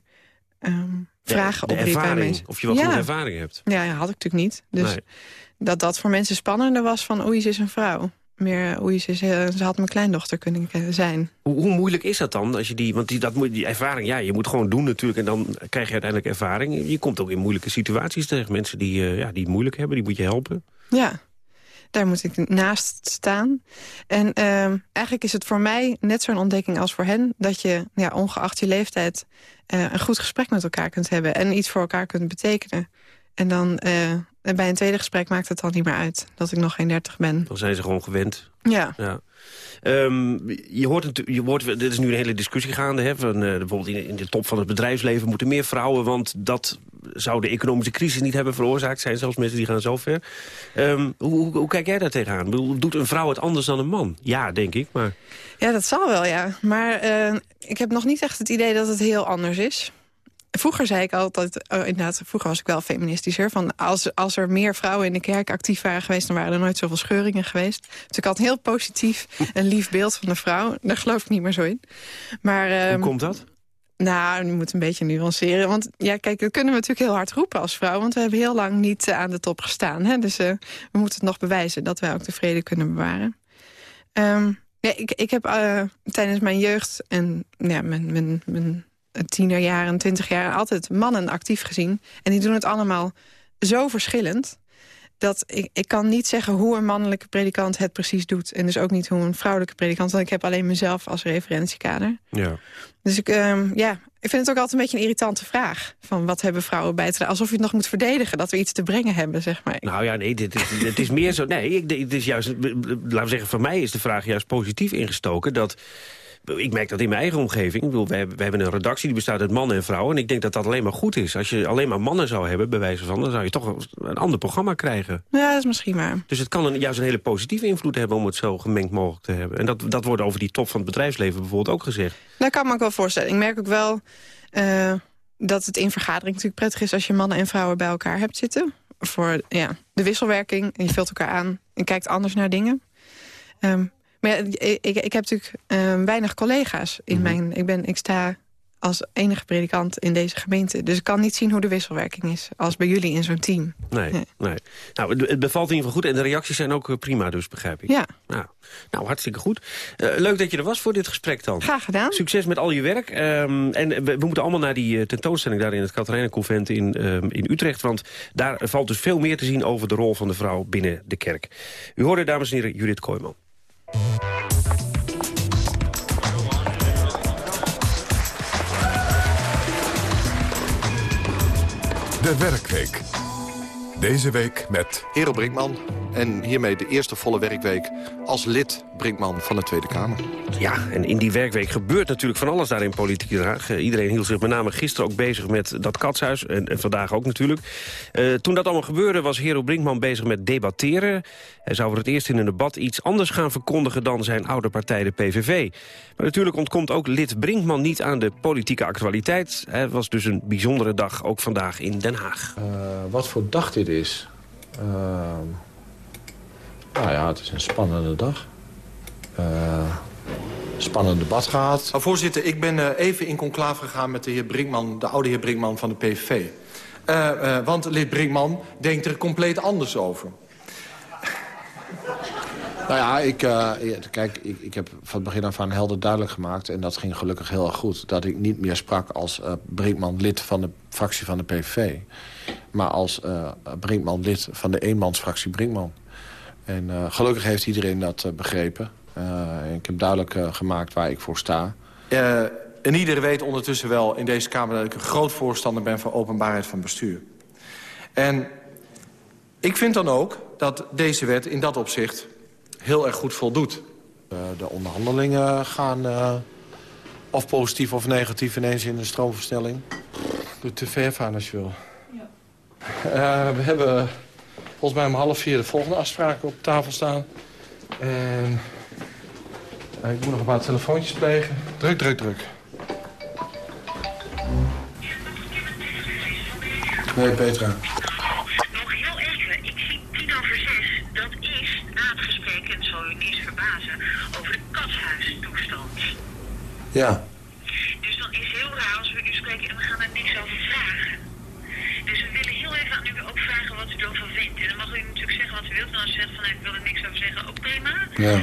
um, vragen de, de opriep bij mensen. Of je wel ja. ervaring hebt. Ja, had ik natuurlijk niet. Dus nee. dat dat voor mensen spannender was van oei, ze is een vrouw meer oei, ze, ze had mijn kleindochter kunnen zijn. Hoe, hoe, moeilijk is dat dan? Als je die, want die, dat moet, die ervaring, ja, je moet gewoon doen natuurlijk... en dan krijg je uiteindelijk ervaring. Je komt ook in moeilijke situaties tegen mensen die, uh, ja, die het moeilijk hebben. Die moet je helpen. Ja, daar moet ik naast staan. En uh, eigenlijk is het voor mij net zo'n ontdekking als voor hen... dat je, ja, ongeacht je leeftijd, uh, een goed gesprek met elkaar kunt hebben... en iets voor elkaar kunt betekenen. En dan uh, bij een tweede gesprek maakt het dan niet meer uit dat ik nog geen dertig ben. Dan zijn ze gewoon gewend. Ja. ja. Um, je hoort je hoort, dit is nu een hele discussie gaande. Hè, van, uh, bijvoorbeeld in, in, de top van het bedrijfsleven moeten meer vrouwen... want dat zou de economische crisis niet hebben veroorzaakt. zijn zelfs mensen die gaan zo ver. Um, hoe, hoe, hoe, kijk jij daar tegenaan? Doet een vrouw het anders dan een man? Ja, denk ik. Maar... Ja, dat zal wel, ja. Maar uh, ik heb nog niet echt het idee dat het heel anders is. Vroeger zei ik altijd, oh, inderdaad, vroeger was ik wel feministischer. Van als, als er meer vrouwen in de kerk actief waren geweest... dan waren er nooit zoveel scheuringen geweest. Dus ik had een heel positief en lief beeld van de vrouw. Daar geloof ik niet meer zo in. Maar, Hoe um, komt dat? Nou, nu moet een beetje nuanceren. Want ja, kijk, dat kunnen we natuurlijk heel hard roepen als vrouw. Want we hebben heel lang niet uh, aan de top gestaan. Hè? Dus uh, we moeten het nog bewijzen dat wij ook de vrede kunnen bewaren. Um, ja, ik, ik heb uh, tijdens mijn jeugd en ja, mijn... mijn, mijn tienerjaren, twintig jaar... altijd mannen actief gezien. En die doen het allemaal zo verschillend... dat ik, ik kan niet zeggen hoe een mannelijke predikant het precies doet. En dus ook niet hoe een vrouwelijke predikant. Want ik heb alleen mezelf als referentiekader. Ja. Dus ik, um, ja, ik vind het ook altijd een beetje een irritante vraag. Van wat hebben vrouwen bij te dragen? Alsof je het nog moet verdedigen, dat we iets te brengen hebben, zeg maar. Nou ja, nee, dit is, het is meer zo... Nee, het is juist, laten we zeggen, voor mij is de vraag juist positief ingestoken... dat ik merk dat in mijn eigen omgeving. Ik bedoel, we, hebben, we hebben een redactie die bestaat uit mannen en vrouwen. En ik denk dat dat alleen maar goed is. Als je alleen maar mannen zou hebben, bij wijze van... dan zou je toch een ander programma krijgen. Ja, dat is misschien waar. Dus het kan een, juist een hele positieve invloed hebben... om het zo gemengd mogelijk te hebben. En dat, dat wordt over die top van het bedrijfsleven bijvoorbeeld ook gezegd. Dat kan me ook wel voorstellen. Ik merk ook wel uh, dat het in vergadering natuurlijk prettig is... als je mannen en vrouwen bij elkaar hebt zitten. Voor ja, de wisselwerking. En je vult elkaar aan en kijkt anders naar dingen. Um, maar ja, ik, ik, heb natuurlijk uh, weinig collega's. In Mhm. mijn, ik, ben, ik sta als enige predikant in deze gemeente. Dus ik kan niet zien hoe de wisselwerking is. Als bij jullie in zo'n team. Nee, nee. Nou, het, bevalt in ieder geval goed. En de reacties zijn ook eh, prima, dus begrijp ik. Ja. Nou, nou hartstikke goed. Uh, leuk dat je er was voor dit gesprek dan. Graag gedaan. Succes met al je werk. Um, en we, we, moeten allemaal naar die uh, tentoonstelling daar in het Katerijnenconvent in, um, in Utrecht. Want daar valt dus veel meer te zien over de rol van de vrouw binnen de kerk. U hoorde, dames en heren, Judith Kooijman. De Werkweek. Deze week met... Hero Brinkman. En hiermee de eerste volle werkweek als lid Brinkman van de Tweede Kamer. Ja, en in die werkweek gebeurt natuurlijk van alles daar in politiek Den Haag. Uh, iedereen hield zich met name gisteren ook bezig met dat katshuis. En, en vandaag ook natuurlijk. Uh, toen dat allemaal gebeurde was Hero Brinkman bezig met debatteren. Hij zou voor het eerst in een debat iets anders gaan verkondigen... dan zijn oude partij, de PVV. Maar natuurlijk ontkomt ook lid Brinkman niet aan de politieke actualiteit. Het was dus een bijzondere dag, ook vandaag in Den Haag. Uh, wat voor dag dit is? Nou ja, het is een spannende dag. Uh, spannend debat gehad. Nou, voorzitter, ik ben uh, even in conclave gegaan met de heer Brinkman, de oude heer Brinkman van de PVV. Uh, uh, want lid Brinkman denkt er compleet anders over. Nou ja, ik, uh, kijk, ik, ik heb van het begin af aan helder duidelijk gemaakt... en dat ging gelukkig heel erg goed... dat ik niet meer sprak als uh, Brinkman lid van de fractie van de PVV... maar als uh, Brinkman lid van de eenmansfractie Brinkman. En gelukkig heeft iedereen dat begrepen. ik heb duidelijk gemaakt waar ik voor sta. en iedereen weet ondertussen wel in deze Kamer... dat ik een groot voorstander ben van openbaarheid van bestuur. En ik vind dan ook dat deze wet in dat opzicht heel erg goed voldoet. Uh, de onderhandelingen gaan uh, of positief of negatief ineens in de stroomverstelling. Doe tv aan als je wil. Uh, we hebben volgens mij om half vier de volgende afspraken op tafel staan. En ik moet nog een paar telefoontjes plegen. Druk, druk, druk. Nee, Petra. Ja. Dus dan is het heel raar als we u spreken en we gaan er niks over vragen. Dus we aan u ook vragen wat u ervan vindt. En dan mag u natuurlijk zeggen wat u wilt. En als u zegt van ik wil er niks over zeggen, ook prima. Ja.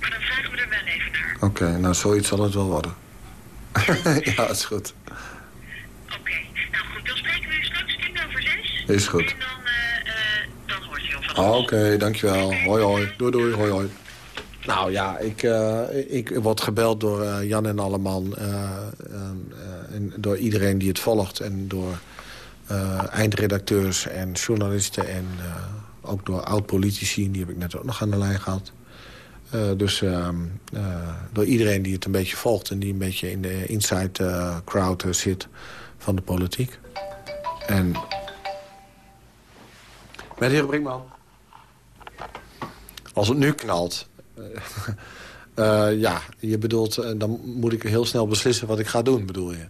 Maar dan vragen we er wel even naar. Oké, okay, nou zoiets zal het wel worden. ja, is goed. Oké, okay. nou goed, dan spreken we u straks tien over zes. Is goed. En dan, uh, uh, dan hoort u van ons. Oké, okay, dankjewel. Hoi hoi. Doei doei, hoi hoi. Nou ja, ik, uh, ik word gebeld door Jan en Alleman. En door iedereen die het volgt. En door eindredacteurs en journalisten. En ook door oud-politici. Die heb ik net ook nog aan de lijn gehad. dus ehm, door iedereen die het een beetje volgt. En die een beetje in de inside crowd zit van de politiek. En... Met de heer Brinkman. Als het nu knalt, ja, je bedoelt, dan moet ik heel snel beslissen wat ik ga doen, bedoel je?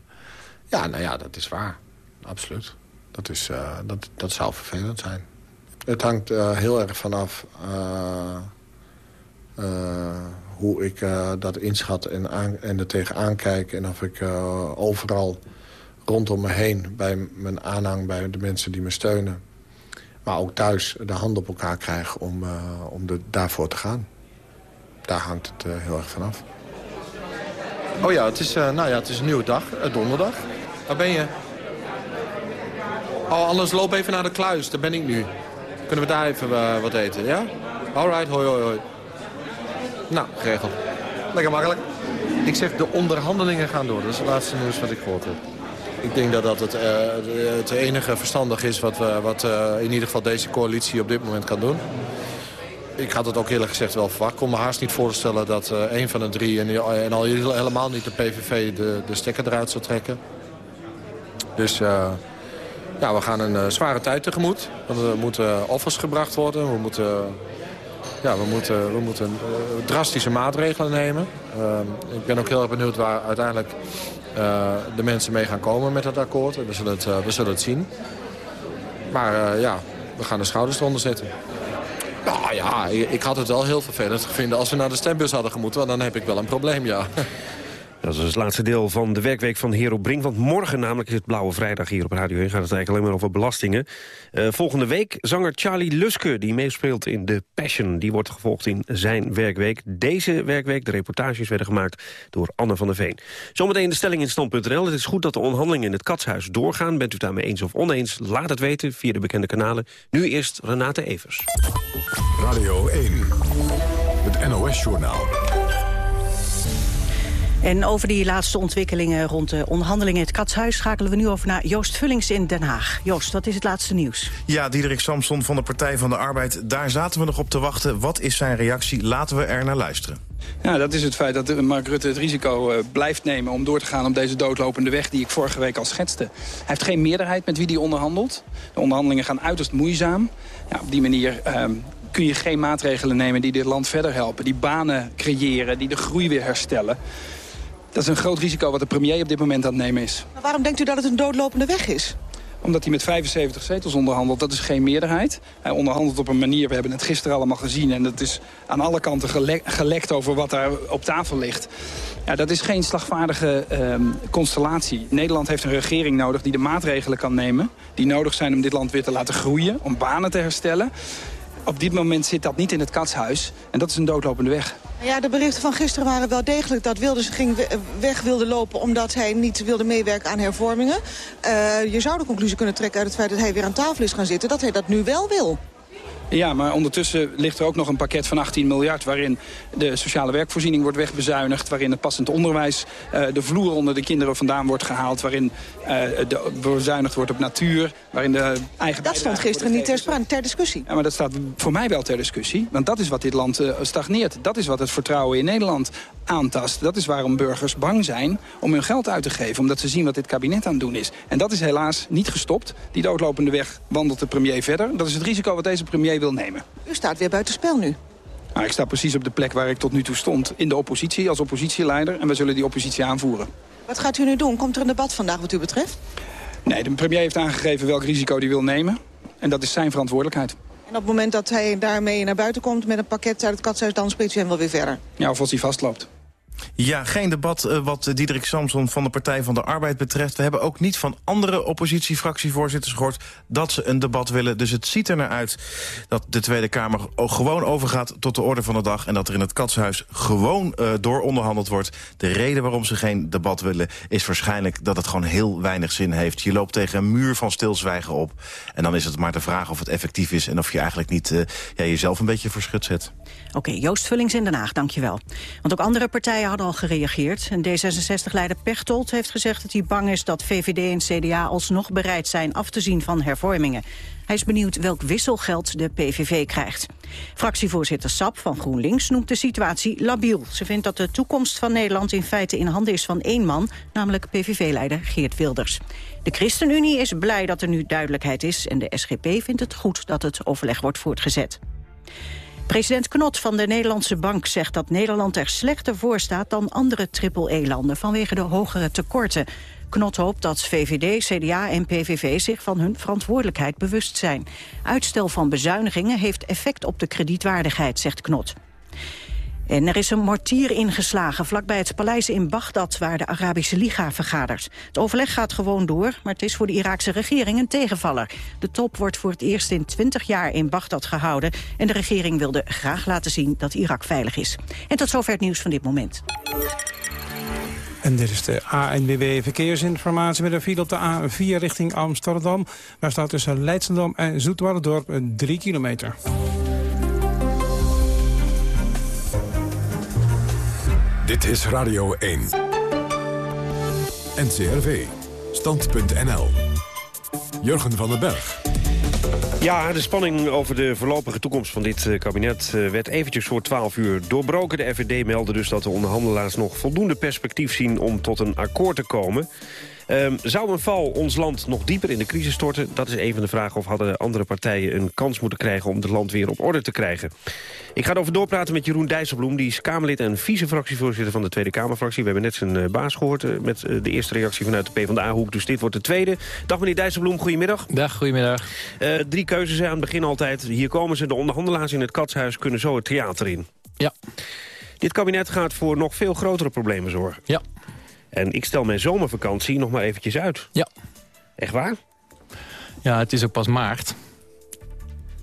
Ja, nou ja, dat is waar. Absoluut. Dat, is, uh, dat, dat zou vervelend zijn. Het hangt heel erg vanaf hoe ik dat inschat en, en er tegenaan kijk... en of ik overal rondom me heen bij mijn aanhang... bij de mensen die me steunen... maar ook thuis de hand op elkaar krijg om, om de, daarvoor te gaan daar hangt het heel erg vanaf. Oh ja, het is, nou ja, het is een nieuwe dag, donderdag. Waar ben je? Oh, anders loop even naar de kluis, daar ben ik nu. Kunnen we daar even wat eten, ja? Alright, hoi, hoi, hoi. Nou, geregeld. Lekker makkelijk. Ik zeg, de onderhandelingen gaan door. Dat is het laatste nieuws wat ik gehoord heb. Ik denk dat dat het, het enige verstandig is wat, we, wat in ieder geval deze coalitie op dit moment kan doen ik had het ook eerlijk gezegd wel verwacht. Ik kon me haast niet voorstellen dat uh, een van de drie... En, en, al helemaal niet de PVV de, de stekker eruit zou trekken. Dus ja, we gaan een uh, zware tijd tegemoet. Want er moeten offers gebracht worden. We moeten, ja, we moeten, we moeten drastische maatregelen nemen. ik ben ook heel erg benieuwd waar uiteindelijk de mensen mee gaan komen met het akkoord. We zullen het, we zullen het zien. Maar ja, we gaan de schouders eronder zetten. Nou ja, ik had het wel heel vervelend gevonden als we naar de stembus hadden gemoeten. Want dan heb ik wel een probleem, ja. Dat is het laatste deel van de werkweek van Hero Brink. Want morgen namelijk is het Blauwe Vrijdag hier op Radio 1. Gaat het eigenlijk alleen maar over belastingen. Uh, volgende week zanger Charlie Luske, die meespeelt in The Passion. Die wordt gevolgd in zijn werkweek. Deze werkweek, de reportages werden gemaakt door Anne van der Veen. Zometeen de stelling in stand.nl. Het is goed dat de onderhandelingen in het Katshuis doorgaan. Bent u daarmee eens of oneens? Laat het weten via de bekende kanalen. Nu eerst Renate Evers. Radio 1, het NOS-journaal. En over die laatste ontwikkelingen rond de onderhandelingen in het Katshuis... schakelen we nu over naar Joost Vullings in Den Haag. Joost, wat is het laatste nieuws? Ja, Diederik Samson van de Partij van de Arbeid. Daar zaten we nog op te wachten. Wat is zijn reactie? Laten we er naar luisteren. Ja, dat is het feit dat Mark Rutte het risico uh, blijft nemen... om door te gaan op deze doodlopende weg die ik vorige week al schetste. Hij heeft geen meerderheid met wie hij onderhandelt. De onderhandelingen gaan uiterst moeizaam. Ja, op die manier uh, kun je geen maatregelen nemen die dit land verder helpen. Die banen creëren, die de groei weer herstellen. Dat is een groot risico wat de premier op dit moment aan het nemen is. Maar waarom denkt u dat het een doodlopende weg is? Omdat hij met 75 zetels onderhandelt. Dat is geen meerderheid. Hij onderhandelt op een manier, we hebben het gisteren allemaal gezien... en dat is aan alle kanten gelekt over wat daar op tafel ligt. Ja, dat is geen slagvaardige uh, constellatie. Nederland heeft een regering nodig die de maatregelen kan nemen... die nodig zijn om dit land weer te laten groeien, om banen te herstellen. Op dit moment zit dat niet in het katshuis. En dat is een doodlopende weg. Ja, de berichten van gisteren waren wel degelijk dat Wilders ging weg wilde lopen... omdat hij niet wilde meewerken aan hervormingen. Uh, je zou de conclusie kunnen trekken uit het feit dat hij weer aan tafel is gaan zitten... dat hij dat nu wel wil. Ja, maar ondertussen ligt er ook nog een pakket van 18 miljard... waarin de sociale werkvoorziening wordt wegbezuinigd... waarin het passend onderwijs uh, de vloer onder de kinderen vandaan wordt gehaald... waarin uh, de, bezuinigd wordt op natuur, waarin de eigen... Dat stond gisteren niet ter, sprake, ter discussie. Ja, maar dat staat voor mij wel ter discussie. Want dat is wat dit land uh, stagneert. Dat is wat het vertrouwen in Nederland aantast. Dat is waarom burgers bang zijn om hun geld uit te geven. Omdat ze zien wat dit kabinet aan het doen is. En dat is helaas niet gestopt. Die doodlopende weg wandelt de premier verder. Dat is het risico wat deze premier wil nemen. U staat weer buitenspel nu. Nou, ik sta precies op de plek waar ik tot nu toe stond. In de oppositie, als oppositieleider. En we zullen die oppositie aanvoeren. Wat gaat u nu doen? Komt er een debat vandaag wat u betreft? Nee, de premier heeft aangegeven welk risico hij wil nemen. En dat is zijn verantwoordelijkheid. En op het moment dat hij daarmee naar buiten komt met een pakket uit het katshuis... dan spreekt u hem wel weer verder? Ja, of als hij vastloopt. Ja, geen debat uh, wat Diederik Samson van de Partij van de Arbeid betreft. We hebben ook niet van andere oppositiefractievoorzitters gehoord dat ze een debat willen. Dus het ziet er naar uit dat de Tweede Kamer gewoon overgaat tot de orde van de dag. En dat er in het Katshuis gewoon uh, door onderhandeld wordt. De reden waarom ze geen debat willen is waarschijnlijk dat het gewoon heel weinig zin heeft. Je loopt tegen een muur van stilzwijgen op. En dan is het maar de vraag of het effectief is en of je eigenlijk niet ja, jezelf een beetje voor schut zet. Oké, Joost Vullings in Den Haag, dankjewel. Want ook andere partijen hadden al gereageerd. En D66-leider Pechtold heeft gezegd dat hij bang is dat VVD en CDA alsnog bereid zijn af te zien van hervormingen. Hij is benieuwd welk wisselgeld de PVV krijgt. Fractievoorzitter Sap van GroenLinks noemt de situatie labiel. Ze vindt dat de toekomst van Nederland in feite in handen is van één man, namelijk PVV-leider Geert Wilders. De ChristenUnie is blij dat er nu duidelijkheid is en de SGP vindt het goed dat het overleg wordt voortgezet. President Knot van de Nederlandse Bank zegt dat Nederland er slechter voor staat dan andere triple-E-landen vanwege de hogere tekorten. Knot hoopt dat VVD, CDA en PVV zich van hun verantwoordelijkheid bewust zijn. Uitstel van bezuinigingen heeft effect op de kredietwaardigheid, zegt Knot. En er is een mortier ingeslagen vlakbij het paleis in Bagdad... waar de Arabische Liga vergadert. Het overleg gaat gewoon door, maar het is voor de Iraakse regering een tegenvaller. De top wordt voor het eerst in 20 jaar in Bagdad gehouden... en de regering wilde graag laten zien dat Irak veilig is. En tot zover het nieuws van dit moment. En dit is de ANWB Verkeersinformatie met een file op de A4 richting Amsterdam. Daar staat tussen Leidschendam en Zoetwaardendorp 3 kilometer. Dit is Radio 1. NCRV. Stand.nl. Jurgen van den Berg. Ja, de spanning over de voorlopige toekomst van dit kabinet werd eventjes voor 12 uur doorbroken. De FVD meldde dus dat de onderhandelaars nog voldoende perspectief zien om tot een akkoord te komen. Um, zou een val ons land nog dieper in de crisis storten? Dat is een van de vragen of hadden andere partijen een kans moeten krijgen... om het land weer op orde te krijgen. Ik ga erover doorpraten met Jeroen Dijsselbloem. Die is Kamerlid en vice-fractievoorzitter van de Tweede Kamerfractie. We hebben net zijn uh, baas gehoord uh, met uh, de eerste reactie vanuit de PvdA-hoek. Dus dit wordt de tweede. Dag meneer Dijsselbloem, goedemiddag. Dag, goedemiddag. drie keuzes aan het begin altijd. Hier komen ze, de onderhandelaars in het Katshuis kunnen zo het theater in. Ja. Dit kabinet gaat voor nog veel grotere problemen zorgen. Ja. En ik stel mijn zomervakantie nog maar eventjes uit. Ja. Echt waar? Ja, het is ook pas maart.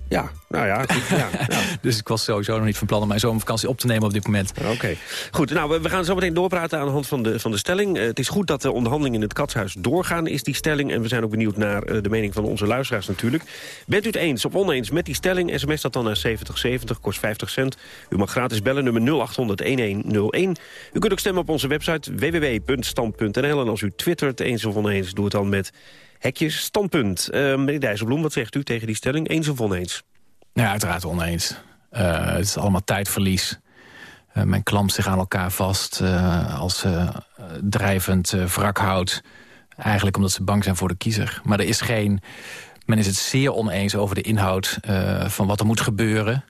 Ja, nou ja. ja, ja. dus ik was sowieso nog niet van plan om mijn zomervakantie op te nemen op dit moment. Oké. Goed, nou, we, we gaan zo meteen doorpraten aan de hand van de, van de stelling. Uh, het is goed dat de onderhandelingen in het katshuis doorgaan, is die stelling. En we zijn ook benieuwd naar uh, de mening van onze luisteraars natuurlijk. Bent u het eens of oneens met die stelling? SMS dat dan naar 7070, kost 50 cent. U mag gratis bellen, nummer 0800-1101. U kunt ook stemmen op onze website www.stand.nl. En als u twittert eens of oneens, doe het dan met hekjes standpunt. Uh, meneer Dijsselbloem, wat zegt u tegen die stelling? Eens of oneens? Ja, uiteraard oneens. Uh, het is allemaal tijdverlies. Uh, men klampt zich aan elkaar vast als drijvend wrakhout. Eigenlijk omdat ze bang zijn voor de kiezer. Maar er is geen... Men is het zeer oneens over de inhoud van wat er moet gebeuren.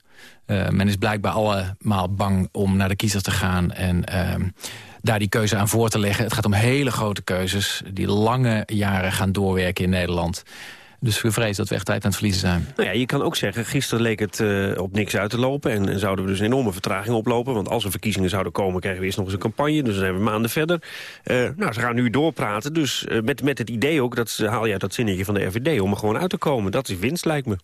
men is blijkbaar allemaal bang om naar de kiezer te gaan... en ehm, daar die keuze aan voor te leggen. Het gaat om hele grote keuzes die lange jaren gaan doorwerken in Nederland. Dus we vrezen dat we echt tijd aan het verliezen zijn. Nou ja, je kan ook zeggen, gisteren leek het uh, op niks uit te lopen... En, en, zouden we dus een enorme vertraging oplopen. Want als er verkiezingen zouden komen, krijgen we eerst nog eens een campagne. Dus dan zijn we maanden verder. Uh, nou, ze gaan nu doorpraten. Dus uh, met, met het idee ook, dat ze, haal je uit dat zinnetje van de RVD... om er gewoon uit te komen. Dat is winst, lijkt me.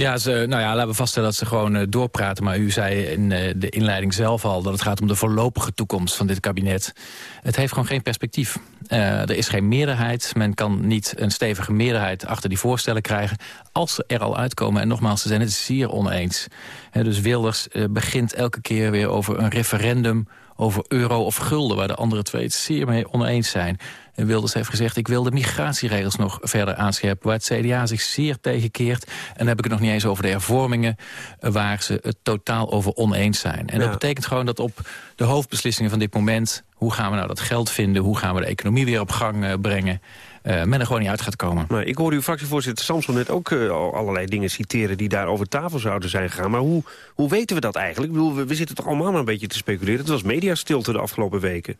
Ja, nou ja, laten we vaststellen dat ze gewoon uh, doorpraten. Maar u zei in uh, de inleiding zelf al dat het gaat om de voorlopige toekomst van dit kabinet. Het heeft gewoon geen perspectief. Uh, er is geen meerderheid. Men kan niet een stevige meerderheid achter die voorstellen krijgen. Als ze er al uitkomen, en nogmaals, ze zijn het zeer oneens. Dus Wilders begint elke keer weer over een referendum over euro of gulden... waar de andere twee het zeer mee oneens zijn. En Wilders heeft gezegd, ik wil de migratieregels nog verder aanscherpen... waar het CDA zich zeer tegenkeert. En dan heb ik het nog niet eens over de hervormingen... waar ze het totaal over oneens zijn. En ja. dat betekent gewoon dat op de hoofdbeslissingen van dit moment... hoe gaan we nou dat geld vinden, hoe gaan we de economie weer op gang uh, brengen... Uh, men er gewoon niet uit gaat komen. Maar ik hoorde uw fractievoorzitter Samson net ook uh, allerlei dingen citeren... die daar over tafel zouden zijn gegaan. Maar hoe, hoe weten we dat eigenlijk? Ik bedoel, we, we zitten toch allemaal maar een beetje te speculeren. Het was mediastilte de afgelopen weken.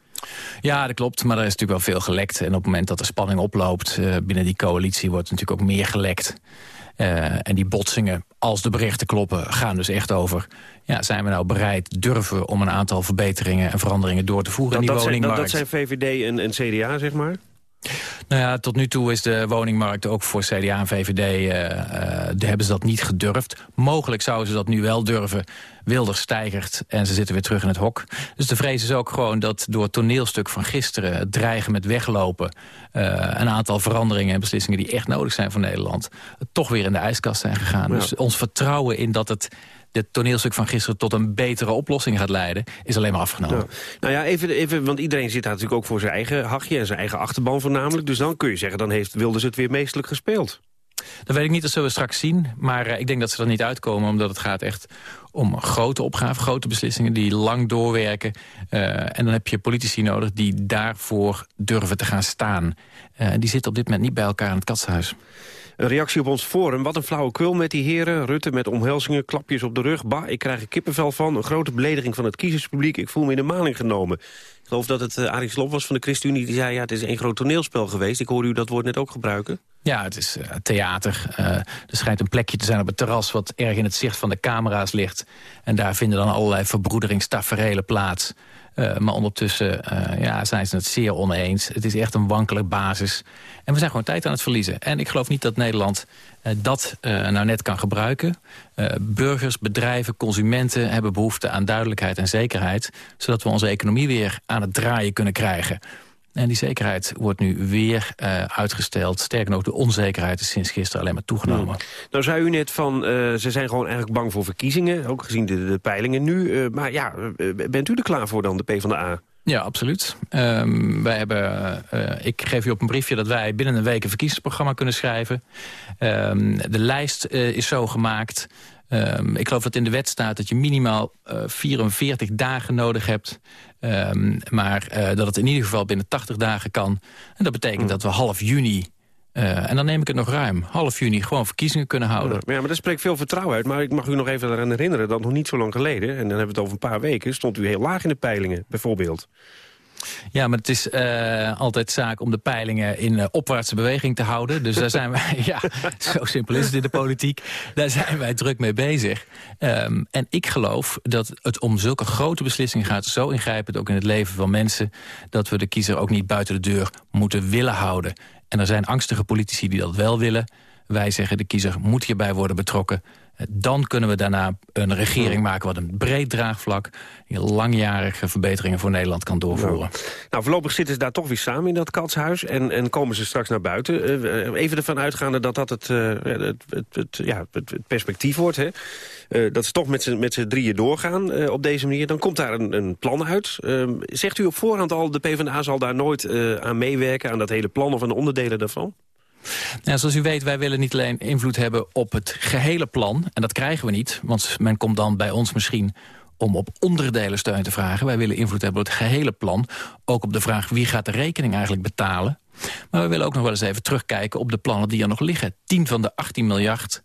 Ja, dat klopt. Maar er is natuurlijk wel veel gelekt. En op het moment dat de spanning oploopt uh, binnen die coalitie... wordt natuurlijk ook meer gelekt. en die botsingen, als de berichten kloppen, gaan dus echt over... Ja, zijn we nou bereid, durven om een aantal verbeteringen en veranderingen door te voeren dat, in die dat woningmarkt? Zijn, dat, dat zijn VVD en, en CDA, zeg maar? Nou ja, tot nu toe is de woningmarkt ook voor CDA en VVD... Uh, uh, hebben ze dat niet gedurfd. Mogelijk zouden ze dat nu wel durven. Wilders stijgert en ze zitten weer terug in het hok. Dus de vrees is ook gewoon dat door het toneelstuk van gisteren... het dreigen met weglopen... Uh, een aantal veranderingen en beslissingen die echt nodig zijn voor Nederland... toch weer in de ijskast zijn gegaan. Ja. Dus ons vertrouwen in dat het dit toneelstuk van gisteren tot een betere oplossing gaat leiden... is alleen maar afgenomen. Nou ja, even, even, want iedereen zit daar natuurlijk ook voor zijn eigen hachje... en zijn eigen achterban voornamelijk. Dus dan kun je zeggen, dan heeft Wilders het weer meestelijk gespeeld. Dat weet ik niet, dat zullen we straks zien. Maar uh, ik denk dat ze er niet uitkomen, omdat het gaat echt om grote opgaven, grote beslissingen die lang doorwerken. Uh, en dan heb je politici nodig die daarvoor durven te gaan staan. Uh, die zitten op dit moment niet bij elkaar in het katshuis. Een reactie op ons forum. Wat een flauwekul met die heren. Rutte met omhelzingen, klapjes op de rug. Bah, ik krijg er kippenvel van. Een grote belediging van het kiezerspubliek. Ik voel me in de maling genomen. Ik geloof dat het uh, Arie Slob was van de ChristenUnie. Die zei, ja, het is een groot toneelspel geweest. Ik hoor u dat woord net ook gebruiken. Ja, het is uh, theater. Uh, er schijnt een plekje te zijn op het terras... wat erg in het zicht van de camera's ligt. En daar vinden dan allerlei verbroederingstaferelen plaats. Uh, maar ondertussen uh, ja, zijn ze het zeer oneens. Het is echt een wankele basis. En we zijn gewoon tijd aan het verliezen. En ik geloof niet dat Nederland uh, dat nou net kan gebruiken. burgers, bedrijven, consumenten hebben behoefte aan duidelijkheid en zekerheid. Zodat we onze economie weer aan het draaien kunnen krijgen. En die zekerheid wordt nu weer uh, uitgesteld. Sterker nog, de onzekerheid is sinds gisteren alleen maar toegenomen. Hmm. Nou zei u net van, uh, ze zijn gewoon eigenlijk bang voor verkiezingen. Ook gezien de, de peilingen nu. Uh, maar ja, bent u er klaar voor dan, de PvdA? Ja, absoluut. Um, wij hebben, ik geef u op een briefje dat wij binnen een week een verkiezingsprogramma kunnen schrijven. Um, de lijst is zo gemaakt... Um, ik geloof dat in de wet staat dat je minimaal uh, 44 dagen nodig hebt. Um, maar uh, dat het in ieder geval binnen 80 dagen kan. En dat betekent mm. dat we half juni... Uh, en dan neem ik het nog ruim. Half juni gewoon verkiezingen kunnen houden. Ja, maar dat spreekt veel vertrouwen uit. Maar ik mag u nog even eraan herinneren dat nog niet zo lang geleden... en dan hebben we het over een paar weken... stond u heel laag in de peilingen, bijvoorbeeld. Ja, maar het is uh, altijd zaak om de peilingen in uh, opwaartse beweging te houden. Dus daar zijn wij, ja, zo simpel is het in de politiek. Daar zijn wij druk mee bezig. Um, en ik geloof dat het om zulke grote beslissingen gaat... zo ingrijpend ook in het leven van mensen... dat we de kiezer ook niet buiten de deur moeten willen houden. En er zijn angstige politici die dat wel willen. Wij zeggen de kiezer moet hierbij worden betrokken. Dan kunnen we daarna een regering maken wat een breed draagvlak... langjarige verbeteringen voor Nederland kan doorvoeren. Nou, nou voorlopig zitten ze daar toch weer samen in dat katshuis... en, en komen ze straks naar buiten. Uh, even ervan uitgaande dat dat het, uh, het, het, het, ja, het, perspectief wordt... Hè? Uh, dat ze toch met z'n drieën doorgaan op deze manier. Dan komt daar een, een plan uit. Ehm, zegt u op voorhand al, de PvdA zal daar nooit aan meewerken... aan dat hele plan of aan de onderdelen daarvan? Nou, zoals u weet, wij willen niet alleen invloed hebben op het gehele plan. En dat krijgen we niet, want men komt dan bij ons misschien om op onderdelen steun te vragen. Wij willen invloed hebben op het gehele plan. Ook op de vraag wie gaat de rekening eigenlijk betalen. Maar we willen ook nog wel eens even terugkijken op de plannen die er nog liggen. 10 van de 18 miljard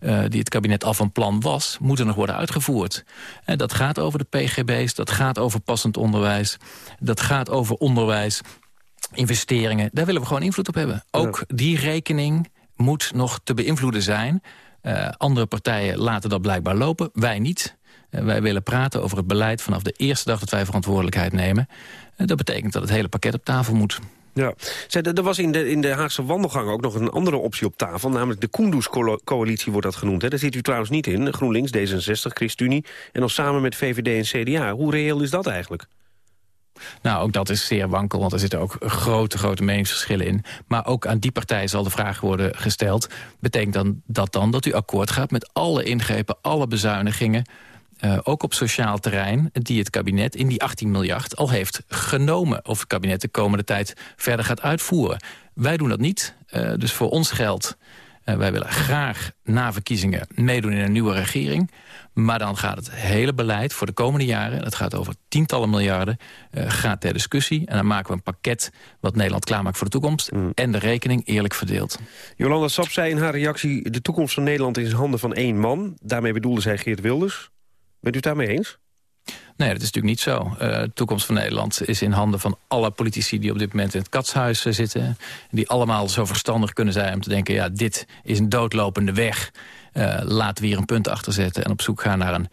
uh, die het kabinet al van plan was, moeten nog worden uitgevoerd. En dat gaat over de PGB's, dat gaat over passend onderwijs... dat gaat over onderwijs investeringen, daar willen we gewoon invloed op hebben. Ook die rekening moet nog te beïnvloeden zijn. Uh, andere partijen laten dat blijkbaar lopen, wij niet. Uh, wij willen praten over het beleid vanaf de eerste dag dat wij verantwoordelijkheid nemen. Uh, dat betekent dat het hele pakket op tafel moet. Ja. Zij, er was in de, in de Haagse wandelgang ook nog een andere optie op tafel... namelijk de Kunduz-coalitie wordt dat genoemd. Hè. Daar zit u trouwens niet in. GroenLinks, D66, ChristenUnie... en dan samen met VVD en CDA. Hoe reëel is dat eigenlijk? Nou, ook dat is zeer wankel, want er zitten ook grote, grote meningsverschillen in. Maar ook aan die partij zal de vraag worden gesteld... betekent dan dat dan dat u akkoord gaat met alle ingrepen, alle bezuinigingen... Uh, ook op sociaal terrein, die het kabinet in die 18 miljard al heeft genomen. Of het kabinet de komende tijd verder gaat uitvoeren. Wij doen dat niet, uh, dus voor ons geldt... Uh, wij willen graag na verkiezingen meedoen in een nieuwe regering. Maar dan gaat het hele beleid voor de komende jaren... dat gaat over tientallen miljarden, gaat ter discussie. En dan maken we een pakket wat Nederland klaarmaakt voor de toekomst... Mm. en de rekening eerlijk verdeeld. Jolanda Sap zei in haar reactie... de toekomst van Nederland is in handen van één man. Daarmee bedoelde zij Geert Wilders. Bent u het daarmee eens? Nee, dat is natuurlijk niet zo. Uh, de toekomst van Nederland is in handen van alle politici... die op dit moment in het katshuis uh, zitten. Die allemaal zo verstandig kunnen zijn om te denken... ja, dit is een doodlopende weg. Uh, laten we hier een punt achter zetten... en op zoek gaan naar een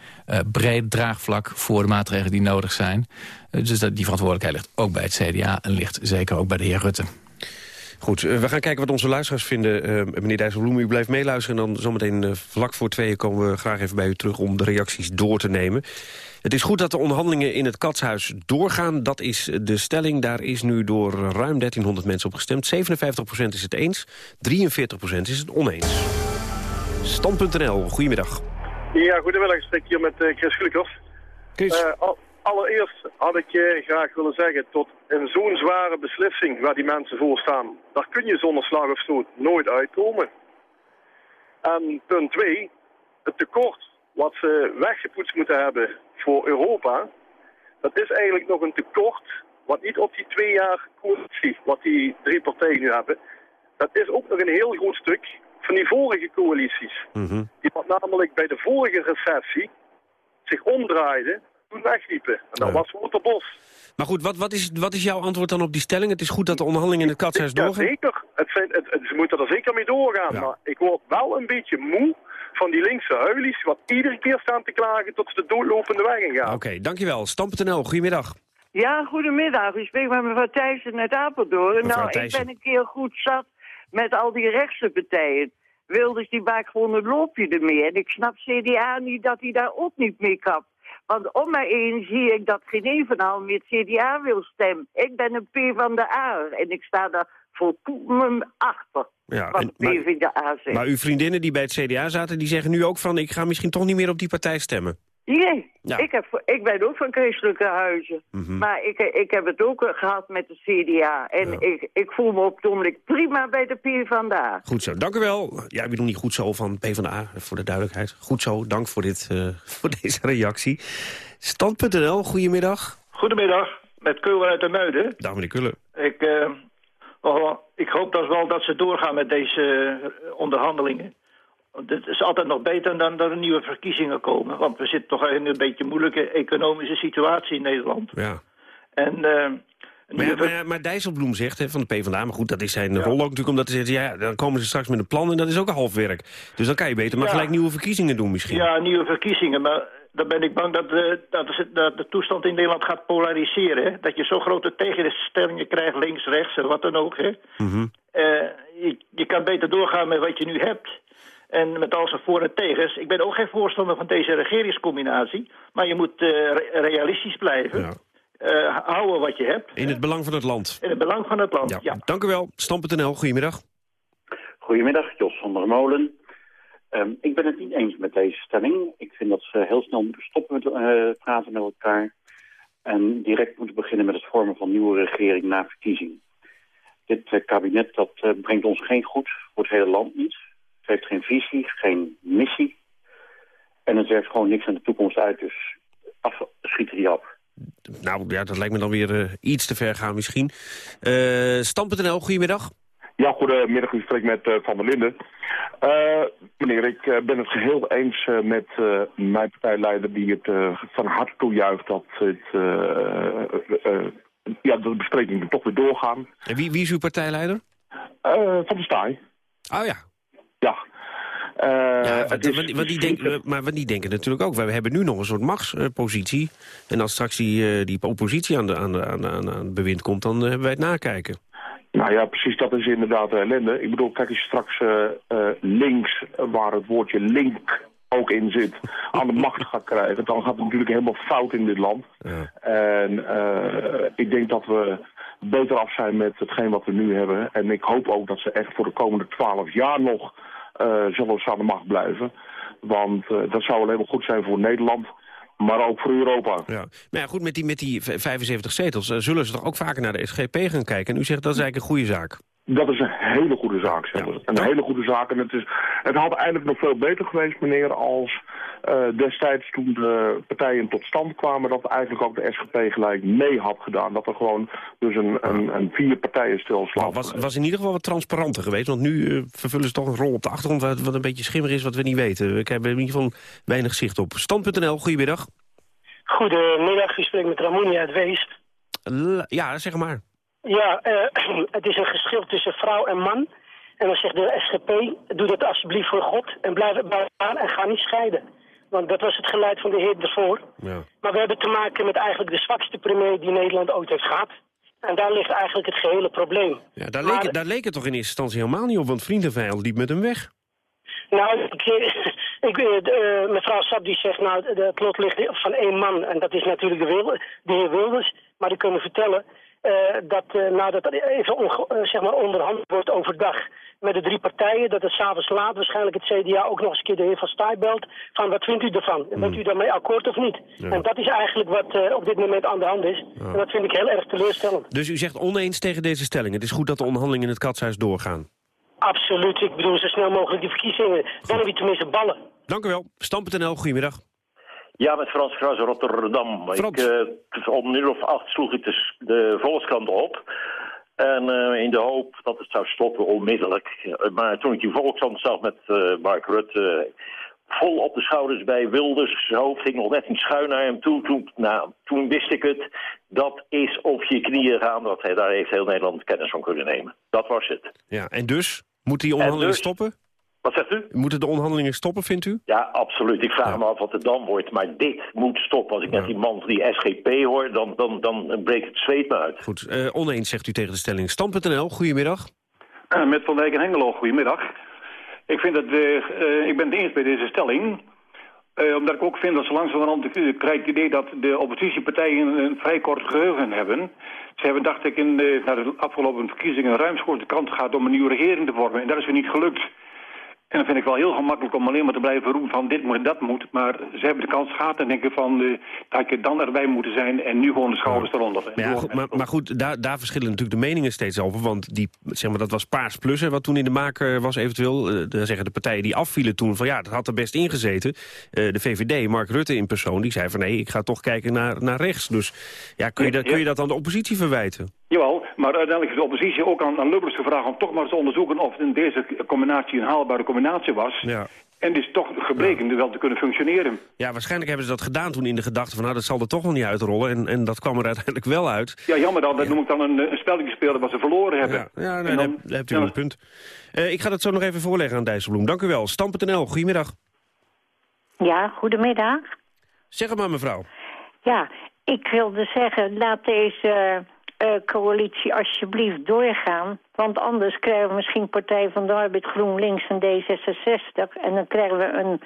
breed draagvlak... voor de maatregelen die nodig zijn. dus dat, die verantwoordelijkheid ligt ook bij het CDA... en ligt zeker ook bij de heer Rutte. Goed, we gaan kijken wat onze luisteraars vinden. Uh, meneer Dijsselbloem, u blijft meeluisteren... en dan zometeen vlak voor tweeën komen we graag even bij u terug... om de reacties door te nemen. Het is goed dat de onderhandelingen in het Katshuis doorgaan. Dat is de stelling. Daar is nu door ruim 1300 mensen op gestemd. 57% is het eens, 43% is het oneens. Stand.nl, goedemiddag. Ja, goedemiddag. Ik spreek hier met Chris Glukkers. Chris. Al allereerst had ik je graag willen zeggen, tot in zo'n zware beslissing waar die mensen voor staan, daar kun je zonder slag of stoot nooit uitkomen. En punt twee, het tekort wat ze weggepoetst moeten hebben voor Europa, dat is eigenlijk nog een tekort wat niet op die twee jaar coalitie, wat die drie partijen nu hebben, dat is ook nog een heel groot stuk van die vorige coalities. Mm -hmm. Die wat namelijk bij de vorige recessie zich omdraaiden toen wegliepen. En dat Ja. was Waterbos. Maar goed, wat, wat, is, wat is jouw antwoord dan op die stelling? Het is goed dat de onderhandelingen in het Katshuis Ja, doorgaan? zeker. Het zijn, het, het- ze moeten er zeker mee doorgaan. Maar ik word wel een beetje moe van die linkse huilies... wat iedere keer staan te klagen tot ze de doodlopende weg ingaan. Oké, dankjewel. Stam.nl, goedemiddag. Ja, goedemiddag. Ik spreek met mevrouw Thijssen uit Apeldoorn. Mevrouw Nou, ik ben een keer goed zat met al die rechtse partijen. Wilders die maakt gewoon een loopje ermee. En ik snap CDA niet dat hij daar ook niet mee kapt. Want om mij heen zie ik dat geen allen meer het CDA wil stemmen. Ik ben een P van de A en ik sta daar volkomen achter. Ja, en- zegt. Maar uw vriendinnen die bij het CDA zaten, die zeggen nu ook van... ik ga misschien toch niet meer op die partij stemmen. Nee, Ja. ik, heb, ik ben ook van christelijke huizen. Mhm. Maar ik, ik heb het ook gehad met de CDA. En ik, ik voel me op het ogenblik prima bij de PvdA. Goed zo, dank u wel. Ja, ik bedoel niet goed zo van PvdA, voor de duidelijkheid. Goed zo, dank voor, dit, eh, voor deze reactie. Stand.nl, goedemiddag. Goedemiddag, met Keulen uit de Muiden. Dag meneer Kullen. Ik, eh, wel, ik hoop dat wel dat ze doorgaan met deze eh, onderhandelingen. Het is altijd nog beter dan dat er nieuwe verkiezingen komen. Want we zitten toch in een beetje moeilijke economische situatie in Nederland. Ja. En, eh, Maar, ja, maar, Dijsselbloem zegt hè, van de PvdA, maar goed, dat is zijn rol ook natuurlijk... omdat hij zegt, ja, dan komen ze straks met een plan en dat is ook een half werk. Dus dan kan je beter maar Ja. gelijk nieuwe verkiezingen doen misschien. ja, nieuwe verkiezingen. Maar dan ben ik bang dat, de dat, de, dat de toestand in Nederland gaat polariseren. Hè? Dat je zo grote tegenstellingen krijgt, links, rechts en wat dan ook. Hè? Mhm. Eh, je, je kan beter doorgaan met wat je nu hebt. En met al zijn voor- en tegens. Ik ben ook geen voorstander van deze regeringscombinatie. Maar je moet eh, re- realistisch blijven. Eh, houden wat je hebt. In het belang van het land. In het belang van het land, ja. Dank u wel. Stam.nl, goedemiddag. Goedemiddag, Jos van der Molen. Ehm, ik ben het niet eens met deze stelling. Ik vind dat ze heel snel moeten stoppen met eh, praten met elkaar. En direct moeten beginnen met het vormen van nieuwe regering na verkiezing. Dit kabinet dat, brengt ons geen goed voor het hele land niet. Het heeft geen visie, geen missie. En het werkt gewoon niks aan de toekomst uit. Dus af, schiet er die af. Nou ja, dat lijkt me dan weer eh, iets te ver gaan misschien. Eh Stam.nl, goedemiddag. Ja, goedemiddag. U spreekt met eh, Van der Linden. Eh, meneer, ik ben het geheel eens met eh, mijn partijleider die het eh, van harte toejuicht dat het, ja, dat de besprekingen toch weer doorgaan. En wie, wie is uw partijleider? Eh, van de Staaij. Oh ja. Ja. Eh, Ja, is die maar wat die denken natuurlijk ook. We hebben nu nog een soort machtspositie. en als straks die, eh, die oppositie aan, de, aan, de, aan, de- aan, aan het bewind komt, dan eh, hebben wij het nakijken. Nou ja, precies, dat is inderdaad de ellende. Ik bedoel, kijk, je straks links, waar het woordje link ook in zit, aan de macht gaat krijgen, dan gaat het natuurlijk helemaal fout in dit land. En eh, ik denk dat we beter af zijn met hetgeen wat we nu hebben. En ik hoop ook dat ze echt voor de komende twaalf jaar nog eh zullen ze aan de macht blijven. Want eh, dat zou alleen maar goed zijn voor Nederland, maar ook voor Europa. Ja. Maar ja, goed, met die, met die v- 75 zetels eh, zullen ze toch ook vaker naar de SGP gaan kijken. En u zegt dat is eigenlijk een goede zaak. Dat is een hele goede zaak, zeg maar. Een hele goede zaak. En het, is, het had eigenlijk nog veel beter geweest, meneer, als eh, destijds toen de partijen tot stand kwamen, dat eigenlijk ook de SGP gelijk mee had gedaan. Dat er gewoon dus een, een, een vier partijen stilslag was, was in ieder geval wat transparanter geweest. Want nu eh, vervullen ze toch een rol op de achtergrond... Wat, wat een beetje schimmig is wat we niet weten. Ik heb er in ieder geval weinig zicht op. Stand.nl, goedemiddag. Goedemiddag, u spreekt met Ramonia uit Wees. L- ja, zeg maar. Ja, eh, het is een geschil tussen vrouw en man. En dan zegt de SGP, doe dat alsjeblieft voor God en blijf bij elkaar en ga niet scheiden. Want dat was het geluid van de heer ervoor. Ja. Maar we hebben te maken met eigenlijk de zwakste premier die Nederland ooit heeft gehad. En daar ligt eigenlijk het gehele probleem. Ja, daar, Maar- leek, het- daar leek het toch in eerste instantie helemaal niet op... want vriend en vijand liep met hem weg. Nou, ik, ik, eh, eh, mevrouw Sab die zegt, nou, het lot ligt van één man. En dat is natuurlijk de, Wil, de heer Wilders. Maar ik kan u vertellen dat uh, nadat er even eh, zeg maar onderhandeld wordt overdag met de drie partijen, dat het s'avonds laat waarschijnlijk het CDA ook nog eens een keer de heer Van Staaij belt. Van wat vindt u ervan? Bent u daarmee akkoord of niet? Ja. En dat is eigenlijk wat eh, op dit moment aan de hand is. En dat vind ik heel erg teleurstellend. Dus u zegt oneens tegen deze stelling. Het is goed dat de onderhandelingen in het katshuis doorgaan. Absoluut. Ik bedoel, zo snel mogelijk die verkiezingen. Dan heb je tenminste ballen. Dank u wel. Stam.nl, goedemiddag. Ja, met Frans Kruis, Rotterdam. Ik, eh, om een uur of acht sloeg ik de, s- de Volkskrant op. En eh, in de hoop dat het zou stoppen onmiddellijk. Eh, Maar toen ik die Volkskrant zag met Mark Rutte... vol op de schouders bij Wilders, zijn hoofd ging nog net iets schuin naar hem toe. Toen, nou, toen wist ik het. Dat is op je knieën gaan. Dat, hij- daar heeft heel Nederland kennis van kunnen nemen. Dat was het. Ja, en dus? Moeten die onderhandelingen dus? stoppen? Wat zegt u? Moeten de onderhandelingen stoppen, vindt u? Ja, absoluut. Ik vraag me af wat er dan wordt. Maar dit moet stoppen. Als ik net die man van die SGP hoor, dan, dan, dan breekt het zweet me uit. Goed, eh, oneens zegt u tegen de stelling. Stam.nl, goedemiddag. Eh, Met Van Dijk en Hengelo, goedemiddag. Ik, vind dat, eh, ik ben het eens bij deze stelling. Eh, omdat ik ook vind dat zo langzamerhand krijg ik het idee dat de oppositiepartijen een vrij kort geheugen hebben. Ze hebben, dacht ik, in de, naar de afgelopen verkiezingen ruimschoots de kant gehad om een nieuwe regering te vormen. En dat is weer niet gelukt. En dan vind ik wel heel gemakkelijk om alleen maar te blijven roepen van dit moet en dat moet. Maar ze hebben de kans gehad en denken van eh, dat je dan erbij moeten zijn en nu gewoon de schouders eronder. Ja, goed, maar, maar goed, daar, daar verschillen natuurlijk de meningen steeds over. Want die, zeg maar, dat was Paars Plus, hè, wat toen in de maak was eventueel. Daar zeggen de partijen die afvielen toen van ja, dat had er best ingezeten. Eh de VVD, Mark Rutte in persoon, die zei van nee, ik ga toch kijken naar, naar rechts. Dus ja, kun je, dat, kun je dat aan de oppositie verwijten? Jawel, maar uiteindelijk is de oppositie ook aan, aan Lubbers gevraagd om toch maar te onderzoeken of in deze combinatie een haalbare combinatie was. Ja. En dus toch gebleken wel te kunnen functioneren. Ja, waarschijnlijk hebben ze dat gedaan toen in de gedachte van... nou, dat zal er toch wel niet uitrollen. En, en dat kwam er uiteindelijk wel uit. Ja, jammer dan. Dat noem ik dan een, een spelletje spelen wat ze verloren hebben. Ja, ja nee, En dan- hebt u een punt. Eh, ik ga dat zo nog even voorleggen aan Dijsselbloem. Dank u wel. Stam.nl, goedemiddag. Ja, goedemiddag. Zeg het maar, mevrouw. Ja, ik wilde zeggen, laat deze eh, coalitie alsjeblieft doorgaan. Want anders krijgen we misschien Partij van de Arbeid, GroenLinks en D66. En dan krijgen we een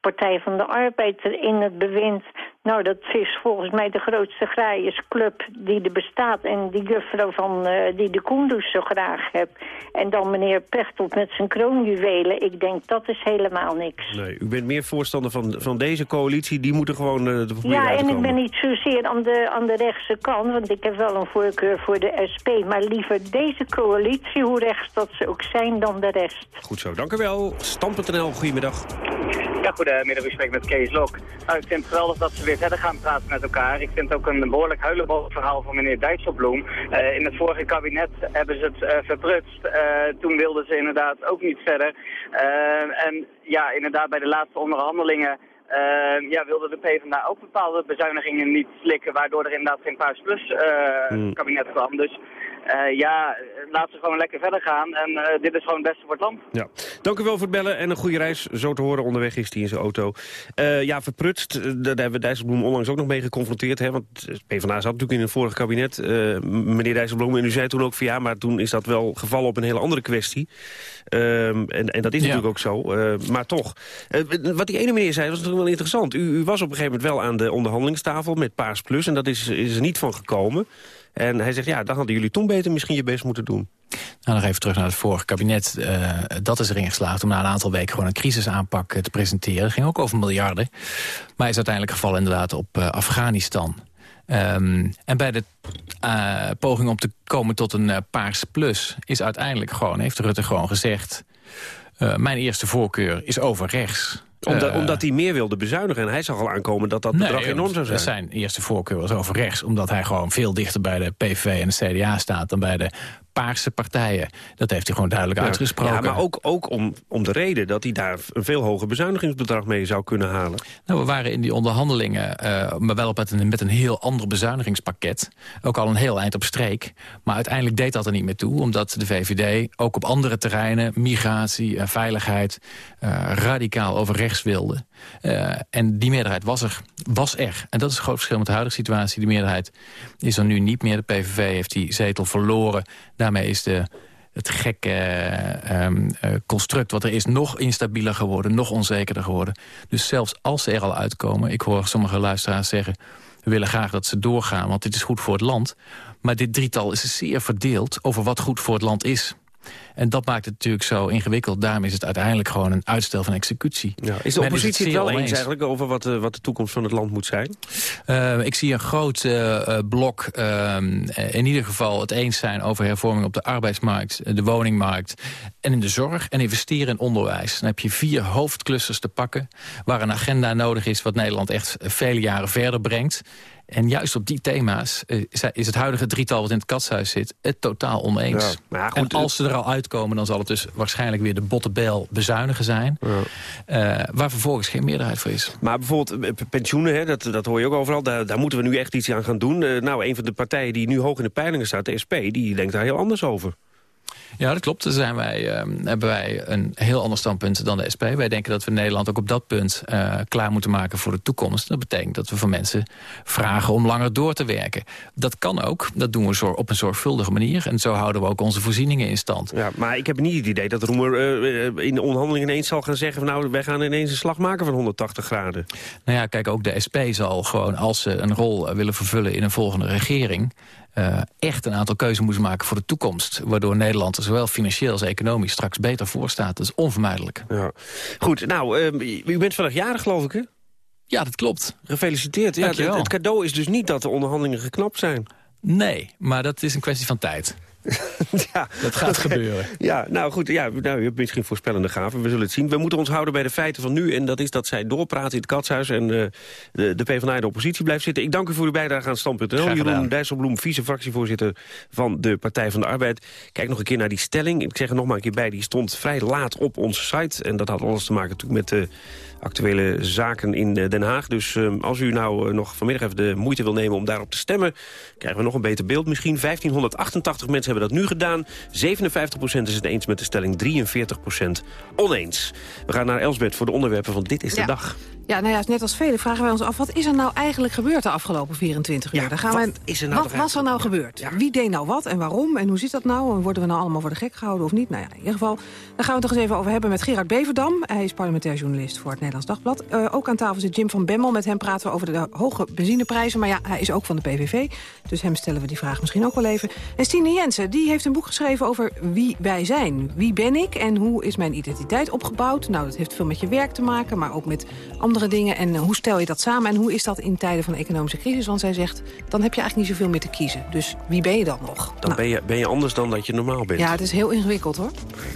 Partij van de Arbeid in het bewind. Nou, dat is volgens mij de grootste graaiersclub die er bestaat. En die juffrouw van, eh, die de Koenders zo graag hebt. En dan meneer Pechtold met zijn kroonjuwelen. Ik denk, dat is helemaal niks. Nee, u bent meer voorstander van, van deze coalitie. Die moeten gewoon eh, de Ja, en ik uitkomen. ben niet zozeer aan de, aan de rechtse kant, want ik heb wel een voorkeur voor de SP. Maar liever deze coalitie, hoe rechts dat ze ook zijn, dan de rest. Goed zo, dank u wel. Stam.nl, goedemiddag. Ja, goedemiddag. U spreekt met Kees Lok. Nou, ik vind het geweldig dat ze weer verder gaan praten met elkaar. Ik vind het ook een behoorlijk huilenboos verhaal van meneer Dijsselbloem. Eh, in het vorige kabinet hebben ze het eh, verprutst. Eh, toen wilden ze inderdaad ook niet verder. En ja, inderdaad bij de laatste onderhandelingen... ja, wilde de PvdA ook bepaalde bezuinigingen niet slikken... waardoor er inderdaad geen Paars Plus Hmm. kabinet kwam. Dus Eh, ja, laten we gewoon lekker verder gaan. En eh, dit is gewoon het beste voor het land. Ja. Dank u wel voor het bellen en een goede reis. Zo te horen, onderweg is hij in zijn auto. Eh, ja, verprutst, daar hebben we Dijsselbloem onlangs ook nog mee geconfronteerd. Hè? Want PvdA zat natuurlijk in het vorige kabinet. Eh, meneer Dijsselbloem, en u zei toen ook van ja, maar toen is dat wel gevallen op een hele andere kwestie. Ehm, en, en dat is natuurlijk ook zo. Eh, maar toch, wat die ene meneer zei, was natuurlijk wel interessant. U, u was op een gegeven moment wel aan de onderhandelingstafel met Paars Plus. En dat is, is er niet van gekomen. En hij zegt, ja, dan hadden jullie toen beter misschien je best moeten doen. Nou, nog even terug naar het vorige kabinet. Eh, dat is erin geslaagd om na een aantal weken gewoon een crisisaanpak eh, te presenteren. Het ging ook over miljarden. Maar is uiteindelijk gevallen inderdaad op eh, Afghanistan. Ehm, en bij de poging om te komen tot een paars plus... is uiteindelijk gewoon, heeft Rutte gewoon gezegd... mijn eerste voorkeur is over rechts. Omdat, Eh, omdat hij meer wilde bezuinigen. En hij zag al aankomen dat dat bedrag Nee, enorm zou zijn. Zijn eerste voorkeur was over rechts. Omdat hij gewoon veel dichter bij de PVV en de CDA staat... dan bij de paarse partijen. Dat heeft hij gewoon duidelijk Ja. uitgesproken. Ja, maar ook, ook om, om de reden dat hij daar een veel hoger bezuinigingsbedrag mee zou kunnen halen. Nou, we waren in die onderhandelingen, eh, maar wel met een, met een heel ander bezuinigingspakket. Ook al een heel eind op streek. Maar uiteindelijk deed dat er niet meer toe, omdat de VVD ook op andere terreinen, migratie en veiligheid, eh, radicaal over rechts wilde. Eh, en die meerderheid was er, was er. En dat is een groot verschil met de huidige situatie. Die meerderheid is er nu niet meer. De PVV heeft die zetel verloren. Daarmee is de het gekke eh, ehm, eh, construct wat er is nog instabieler geworden, nog onzekerder geworden. Dus zelfs als ze er al uitkomen, ik hoor sommige luisteraars zeggen... we willen graag dat ze doorgaan, want dit is goed voor het land. Maar dit drietal is zeer verdeeld over wat goed voor het land is. En dat maakt het natuurlijk zo ingewikkeld. Daarom is het uiteindelijk gewoon een uitstel van executie. Ja, is de het oppositie het wel eens eigenlijk over wat, de- wat de toekomst van het land moet zijn? Eh, ik zie een groot eh, eh, blok eh, in ieder geval het eens zijn over hervorming op de arbeidsmarkt, eh, de woningmarkt en in de zorg en investeren in onderwijs. Dan heb je vier hoofdclusters te pakken waar een agenda nodig is wat Nederland echt vele jaren verder brengt. En juist op die thema's eh, is- het huidige drietal wat in het katshuis zit... het totaal oneens. Ja, maar ja, goed, en als ze er al uitkomen, dan zal het dus waarschijnlijk weer de bottebel bezuinigen zijn. eh, waar vervolgens geen meerderheid voor is. Maar bijvoorbeeld eh, pensioenen, hè, dat, dat hoor je ook overal. Daar, daar moeten we nu echt iets aan gaan doen. Eh, nou, een van de partijen die nu hoog in de peilingen staat, de SP... die denkt daar heel anders over. Ja, dat klopt. Daar zijn wij, eh, hebben wij een heel ander standpunt dan de SP. Wij denken dat we Nederland ook op dat punt eh, klaar moeten maken voor de toekomst. Dat betekent dat we van mensen vragen om langer door te werken. Dat kan ook. Dat doen we op een zorgvuldige manier. En zo houden we ook onze voorzieningen in stand. Ja, maar ik heb niet het idee dat Roemer eh, eh, in de onderhandelingen ineens zal gaan zeggen... Van, nou, wij gaan ineens een slag maken van 180 graden. Nou ja, kijk, ook de SP zal gewoon, als ze een rol willen vervullen in een volgende regering... eh, echt een aantal keuzes moeten maken voor de toekomst. Waardoor Nederland er zowel financieel als economisch straks beter voor staat. Dat is onvermijdelijk. Ja. Goed, nou, eh, u bent vandaag jarig, geloof ik, hè? Ja, dat klopt. Gefeliciteerd. Ja, het, het cadeau is dus niet dat de onderhandelingen geknapt zijn. Nee, maar dat is een kwestie van tijd. ja, dat gaat gebeuren. Ja, nou goed, ja, nou, u hebt misschien voorspellende gaven. We zullen het zien. We moeten ons houden bij de feiten van nu. En dat is dat zij doorpraten in het katshuis. En eh, de, de PvdA de oppositie blijft zitten. Ik dank u voor uw bijdrage aan Stand.nl. Jeroen Dijsselbloem, vice-fractievoorzitter van de Partij van de Arbeid. Kijk nog een keer naar die stelling. Ik zeg er nog maar een keer bij. Die stond vrij laat op onze site. En dat had alles te maken natuurlijk met de actuele zaken in eh, Den Haag. Dus eh, als u nou eh, nog vanmiddag even de moeite wil nemen om daarop te stemmen... krijgen we nog een beter beeld misschien. 1588 mensen hebben dat nu gedaan. 57% is het eens met de stelling, 43% oneens. We gaan naar Elsbeth voor de onderwerpen van Dit is de. Dag. Ja, nou ja, net als velen vragen wij ons af... wat is er nou eigenlijk gebeurd de afgelopen 24 uur? Daar gaan wat wij, is er nou wat was er nou gebeurd? Wie deed nou wat en waarom? En hoe zit dat nou? En worden we nou allemaal voor de gek gehouden of niet? Nou ja, in ieder geval, daar gaan we het toch eens even over hebben met Gerard Beverdam. Hij is parlementair journalist voor het Nederlands Dagblad. Eh, ook aan tafel zit Jim van Bemmel. Met hem praten we over de hoge benzineprijzen. Maar ja, hij is ook van de PVV. Dus hem stellen we die vraag misschien ook wel even. En Stine Jensen, die heeft een boek geschreven over wie wij zijn. Wie ben ik en hoe is mijn identiteit opgebouwd? Nou, dat heeft veel met je werk te maken, maar ook met andere dingen. En eh, hoe stel je dat samen en hoe is dat in tijden van economische crisis? Want zij zegt, dan heb je eigenlijk niet zoveel meer te kiezen. Dus wie ben je dan nog? Dan ben, je, ben je anders dan dat je normaal bent. Ja, het is heel ingewikkeld hoor.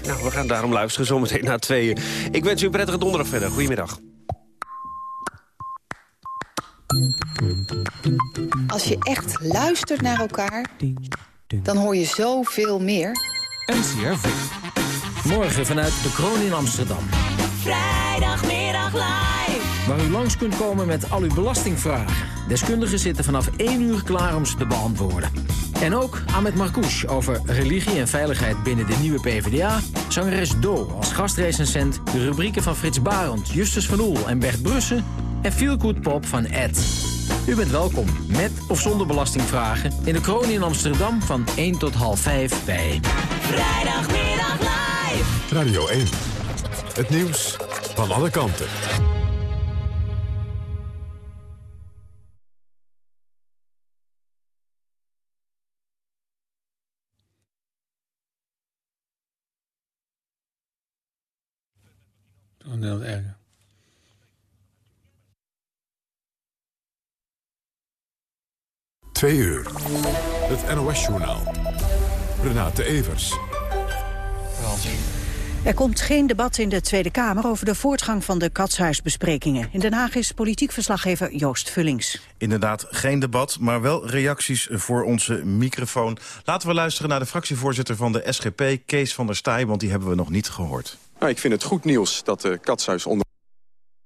Nou, we gaan daarom luisteren zometeen na tweeën. Ik wens u een prettige donderdag verder. Goedemiddag. Als je echt luistert naar elkaar, dan hoor je zoveel meer. NCRV. Morgen vanuit de Kroon in Amsterdam. Vrijdagmiddag live. Waar u langs kunt komen met al uw belastingvragen. Deskundigen zitten vanaf 1 uur klaar om ze te beantwoorden. En ook Ahmed Marcouch over religie en veiligheid binnen de nieuwe PvdA. Zangeres Do als gastrecensent. De rubrieken van Frits Barend, Justus van Oel en Bert Brussen. En Feel Good Pop van Ed. U bent welkom, met of zonder belastingvragen... in de kroon in Amsterdam van 1 tot half 5 bij... Vrijdagmiddag live. Radio 1. Het nieuws van alle kanten. Heel erg. Twee uur. Het NOS-journaal. Renate Evers. Er komt geen debat in de Tweede Kamer over de voortgang van de katshuisbesprekingen. In Den Haag is politiek verslaggever Joost Vullings. Inderdaad, geen debat, maar wel reacties voor onze microfoon. Laten we luisteren naar de fractievoorzitter van de SGP, Kees van der Staaij... want die hebben we nog niet gehoord. Nou, ik vind het goed nieuws dat de katshuis onder